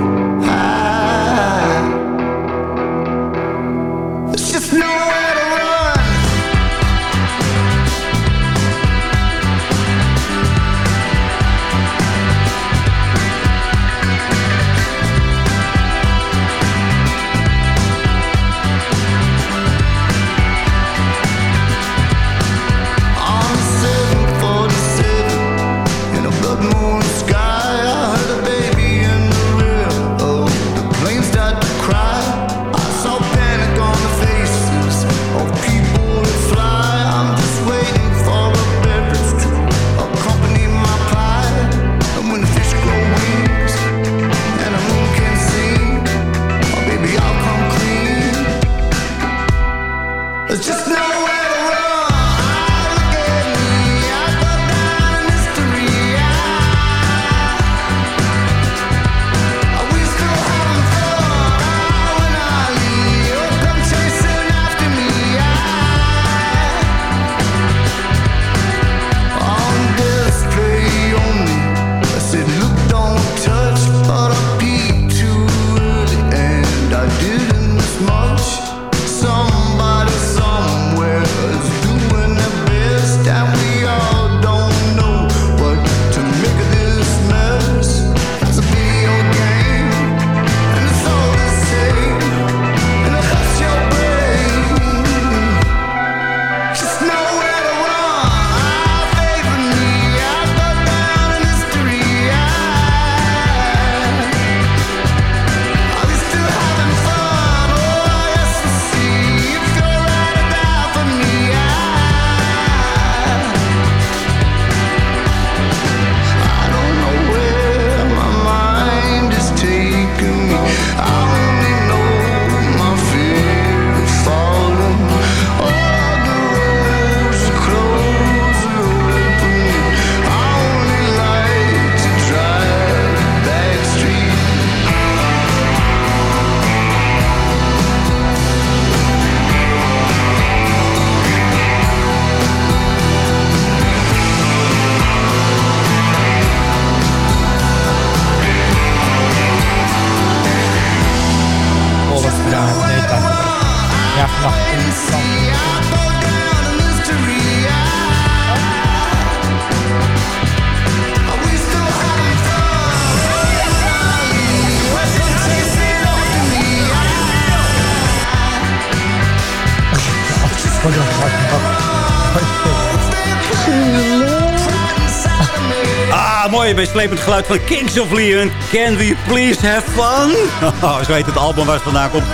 Ah, mooi. Bij slepend geluid van Kings of Leon. Can we please have fun? Oh, zo heet het album waar het vandaan komt.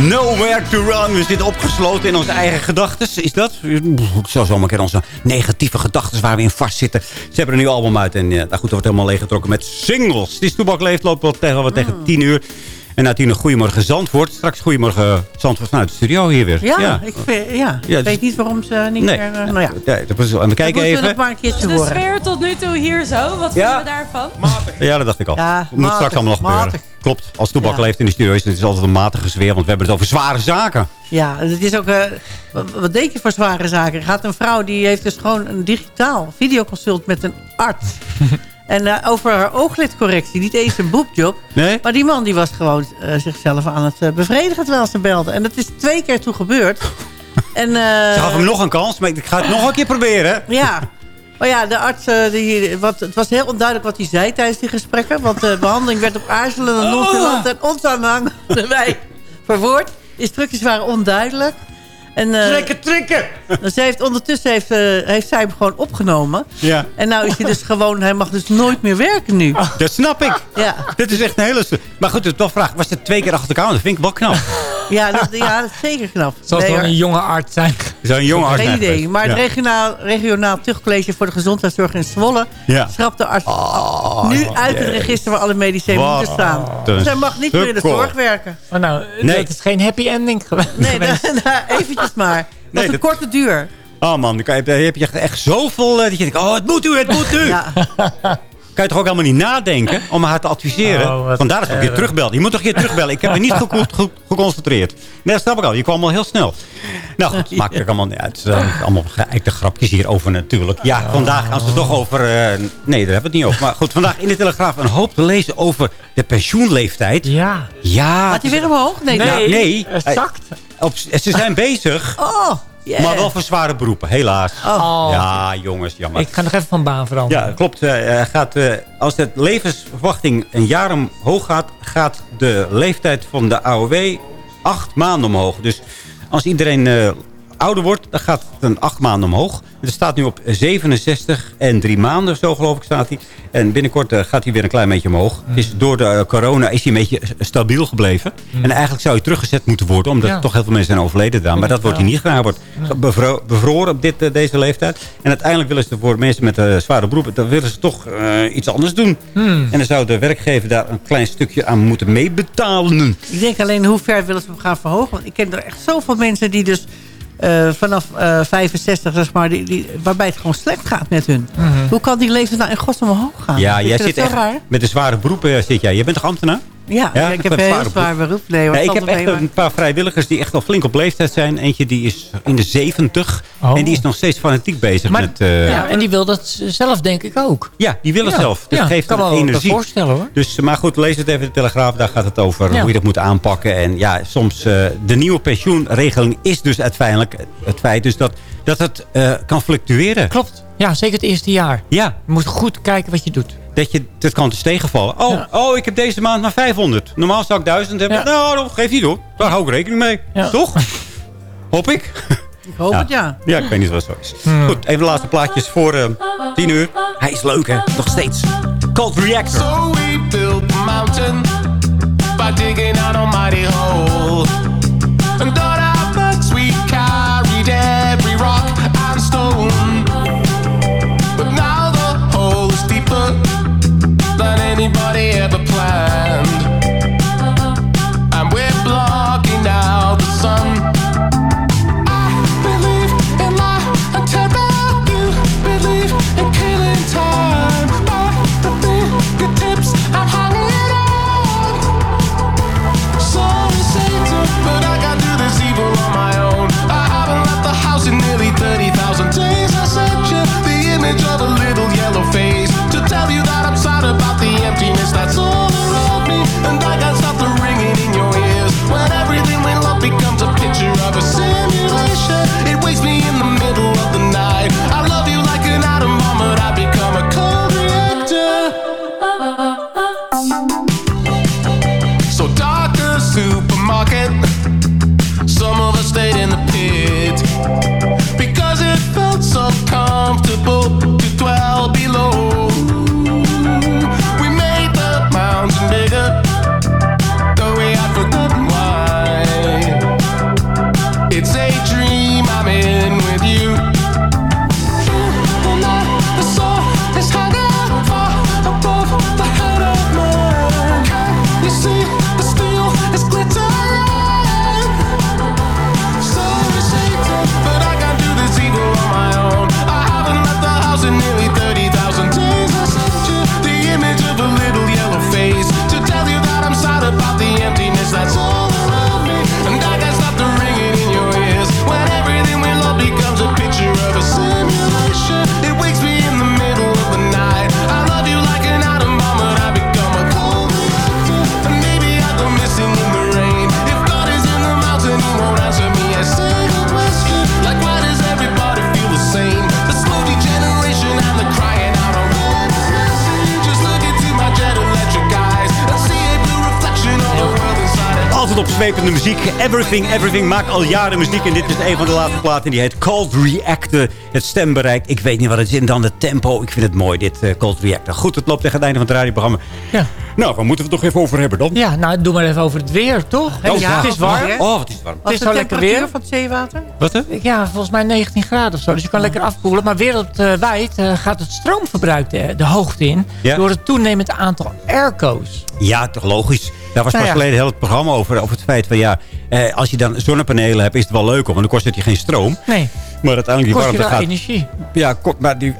Nowhere to run. We zitten opgesloten in onze eigen gedachten. Is dat? Ik zou zomaar keer onze negatieve gedachten waar we in vastzitten. Ze hebben een nieuw album uit. En ja, nou goed, dat wordt helemaal leeggetrokken met singles. Het is Toebak Leeft loopt wel tegen, wel tegen 10 uur. En Natine, goedemorgen Zandvoort. Straks goedemorgen Zandvoort vanuit de studio hier weer. Ja, ik, vind- ja. Ja, ik weet niet waarom ze niet Nee. meer... eh, nou ja. Ja, dat was- en we kijken we even. nog maar een keertje De sfeer tot nu toe hier zo, wat Ja. vinden we daarvan? Ja, dat dacht ik al. Ja, Het moet matig, straks allemaal nog gebeuren. matig. Klopt. Als Toebak Ja. leeft in de studio is het is altijd een matige sfeer. Want we hebben het over zware zaken. Ja, het is ook... eh, wat, denk je voor zware zaken? Gaat een vrouw, die heeft dus gewoon een digitaal videoconsult met een arts. en eh, over haar ooglidcorrectie. Niet eens een boepjob. Nee? Maar die man die was gewoon eh, zichzelf aan het eh, bevredigen terwijl ze belde. En dat is twee keer toe gebeurd. en, Ze gaf hem nog een kans, maar ik ga het nog een keer proberen. Ja. Maar ja, de arts, die, wat, het was heel onduidelijk wat hij zei tijdens die gesprekken. Want de behandeling werd op aarzelende, nonchalant en onsaanhangende wij verwoord. Instructies waren onduidelijk. En, eh, Trekken, trekken! dus hij heeft, ondertussen heeft, eh, heeft zij hem gewoon opgenomen. Ja. En nou is hij dus gewoon, hij mag dus nooit meer werken nu. Dat snap ik. Ja, Dit is echt een hele... Maar goed, het toch vraag. Was het twee keer achter elkaar? Dat vind ik wel knap. ja, dat, ja dat is zeker knap. Zal het Nee, wel hoor. een jonge arts zijn? Zo'n jonge arts Geen zijn idee. geweest. Maar het Ja. regionaal, regionaal tuchtcollege voor de gezondheidszorg in Zwolle... Ja. schrapt de arts nu uit het register waar alle medicijnen moeten staan. Dus hij mag niet meer in de zorg werken. Oh, nou, Nee. dat is geen happy ending geweest. Nee, da- eventjes maar. Dat is een dat- korte duur. Oh man, dan je, heb je echt, echt zoveel... eh, dat je denkt, oh, het moet u, het moet u. Ja. Kan je toch ook helemaal niet nadenken om haar te adviseren? Oh, Vandaar dat ik een keer erg. terugbelde. Je moet toch een keer terugbellen. Ik heb me niet goed, goed geconcentreerd. Nee, dat snap ik al. Je kwam al heel snel. Nou goed, maakt er allemaal niet uit. Uh, allemaal geëikte grapjes hierover natuurlijk. Ja, vandaag gaan ze toch over... eh, nee, daar hebben we het niet over. Maar goed, vandaag in de Telegraaf een hoop te lezen over de pensioenleeftijd. Ja. Ja. Gaat hij weer omhoog? Nee, Nee, nou, nee. Het zakt. Op, ze zijn bezig, Oh, yeah. maar wel voor zware beroepen, helaas. Oh. Ja, jongens, jammer. Ik ga nog even van baan veranderen. Ja, klopt. Eh, gaat, eh, als de levensverwachting een jaar omhoog gaat... gaat de leeftijd van de AOW acht maanden omhoog. Dus als iedereen eh, ouder wordt, dan gaat het een acht maanden omhoog. Het staat nu op 67 en drie maanden, zo geloof ik staat hij. En binnenkort eh, gaat hij weer een klein beetje omhoog. Mm. Dus door de eh, corona is hij een beetje stabiel gebleven. En eigenlijk zou hij teruggezet moeten worden... omdat Ja. er toch heel veel mensen zijn overleden daar. Maar dat wordt hij niet gedaan. Hij wordt bevro- bevroren op dit, eh, deze leeftijd. En uiteindelijk willen ze voor mensen met zware beroepen... dan willen ze toch iets anders doen. Hmm. En dan zou de werkgever daar een klein stukje aan moeten meebetalen. Ik denk alleen hoe ver willen ze hem gaan verhogen. Want ik ken er echt zoveel mensen die dus eh, vanaf eh 65, zeg maar, die, die, waarbij het gewoon slecht gaat met hun. Hoe kan die leeftijd nou in godsnaam omhoog gaan? Ja, jij zit echt raar. met de zware beroepen. eh, Zit jij. Je bent toch ambtenaar? Ja, Ja, ik heb een heel zwaar beroep. Nee, wat Ja, ik heb echt een paar vrijwilligers die echt al flink op leeftijd zijn. Eentje die is in de 70. Oh. En die is nog steeds fanatiek bezig Maar- met... eh, Ja, en die wil dat zelf denk ik ook. Ja, die willen Ja. zelf. Dat Ja, geeft kan hem me wel energie. voorstellen, hoor. Dus, maar goed, lees het even in de Telegraaf. Daar gaat het over Ja. hoe je dat moet aanpakken. En ja, soms eh, de nieuwe pensioenregeling is dus uiteindelijk het feit dus dat, dat het eh, kan fluctueren. Klopt. Ja, zeker het eerste jaar. Ja, Je moet goed kijken wat je doet. Dat je het kan dus tegenvallen. Oh, Ja. oh, ik heb deze maand maar 500. Normaal zou ik 1000 hebben. Ja. Nou, dan geef je door. Daar hou ik rekening mee. Ja. Toch? Hoop ik. Ik hoop het, ja. Ja, ik weet niet wat het zo is. Hmm. Goed, even de laatste plaatjes voor eh 10 uur. Hij is leuk, hè? Nog steeds. Cold Reactor. So we built the mountain by digging an almighty hole. And Opzwepende muziek. Everything, Everything maakt al jaren muziek. En dit is een van de laatste platen. Die heet Cold Reactor. Het stembereik. Ik weet niet wat het is. En dan het tempo. Ik vind het mooi, dit uh, Cold Reactor. Goed, het loopt tegen het einde van het radioprogramma. Ja. Nou, waar moeten we het toch even over hebben dan? Ja, nou, doe maar even over het weer, toch? Oh, ja, het is warm. Oh, het is warm. Het is de wel lekker weer. van het zeewater? Wat hè? Ja, volgens mij 19 graden of zo. Dus je kan lekker afkoelen. Maar wereldwijd eh, gaat het stroomverbruik de, de hoogte in. Ja. Door het toenemend aantal airco's. Ja, toch logisch. Daar was Nou pas ja. geleden heel het programma over. Over het feit van ja, eh, als je dan zonnepanelen hebt, is het wel leuk. Want dan kost het je geen stroom. Nee, Maar uiteindelijk die warmte gaat... energie. Ja, maar die,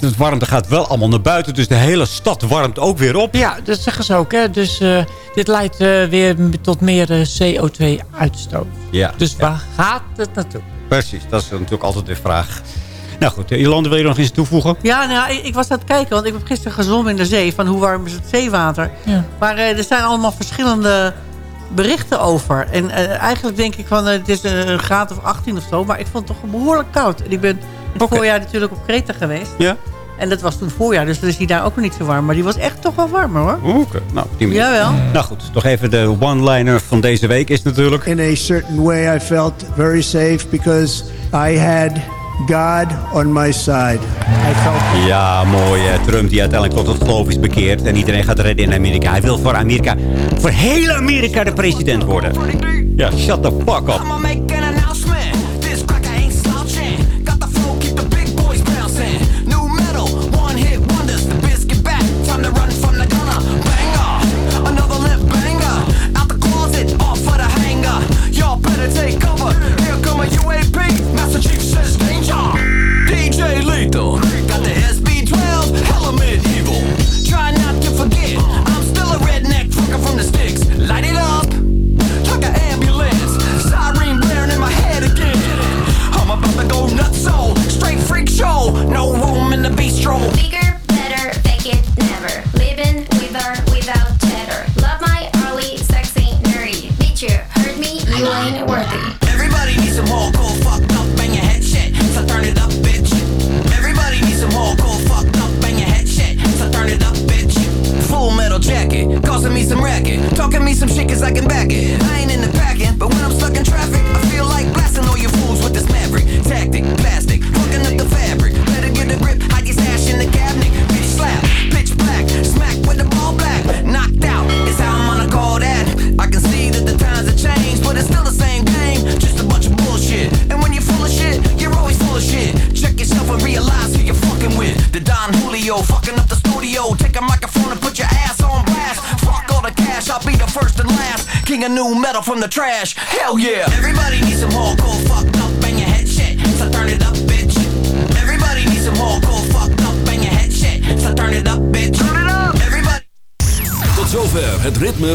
de warmte gaat wel allemaal naar buiten. Dus de hele stad warmt ook weer op. Ja, dat zeggen ze ook. Hè. Dus eh, dit leidt eh, weer tot meer eh, CO2-uitstoot. Ja, Dus waar gaat het naartoe? precies. Dat is natuurlijk altijd de vraag. Nou goed, eh, Jolande, wil je nog iets toevoegen? Ja, nou, ik, ik was aan het kijken, want ik heb gisteren gezwommen in de zee. Van hoe warm is het zeewater? Ja. Maar eh, er zijn allemaal verschillende berichten over. En eh, eigenlijk denk ik van, het is een graad of 18 of zo. Maar ik vond het toch behoorlijk koud. En ik ben het Oké. voorjaar natuurlijk op Kreta geweest. Ja? En dat was toen voorjaar, dus dan is die daar ook nog niet zo warm. Maar die was echt toch wel warmer hoor. Oké, nou, op die manier. Jawel. Nou goed, toch even de one-liner van deze week is natuurlijk... In a certain way, I felt very safe because I had God on my side. Ja, mooi. Trump die uiteindelijk tot het geloof is bekeerd. En iedereen gaat redden in Amerika. Hij wil voor Amerika, voor heel Amerika de president worden. Ja, shut the fuck up.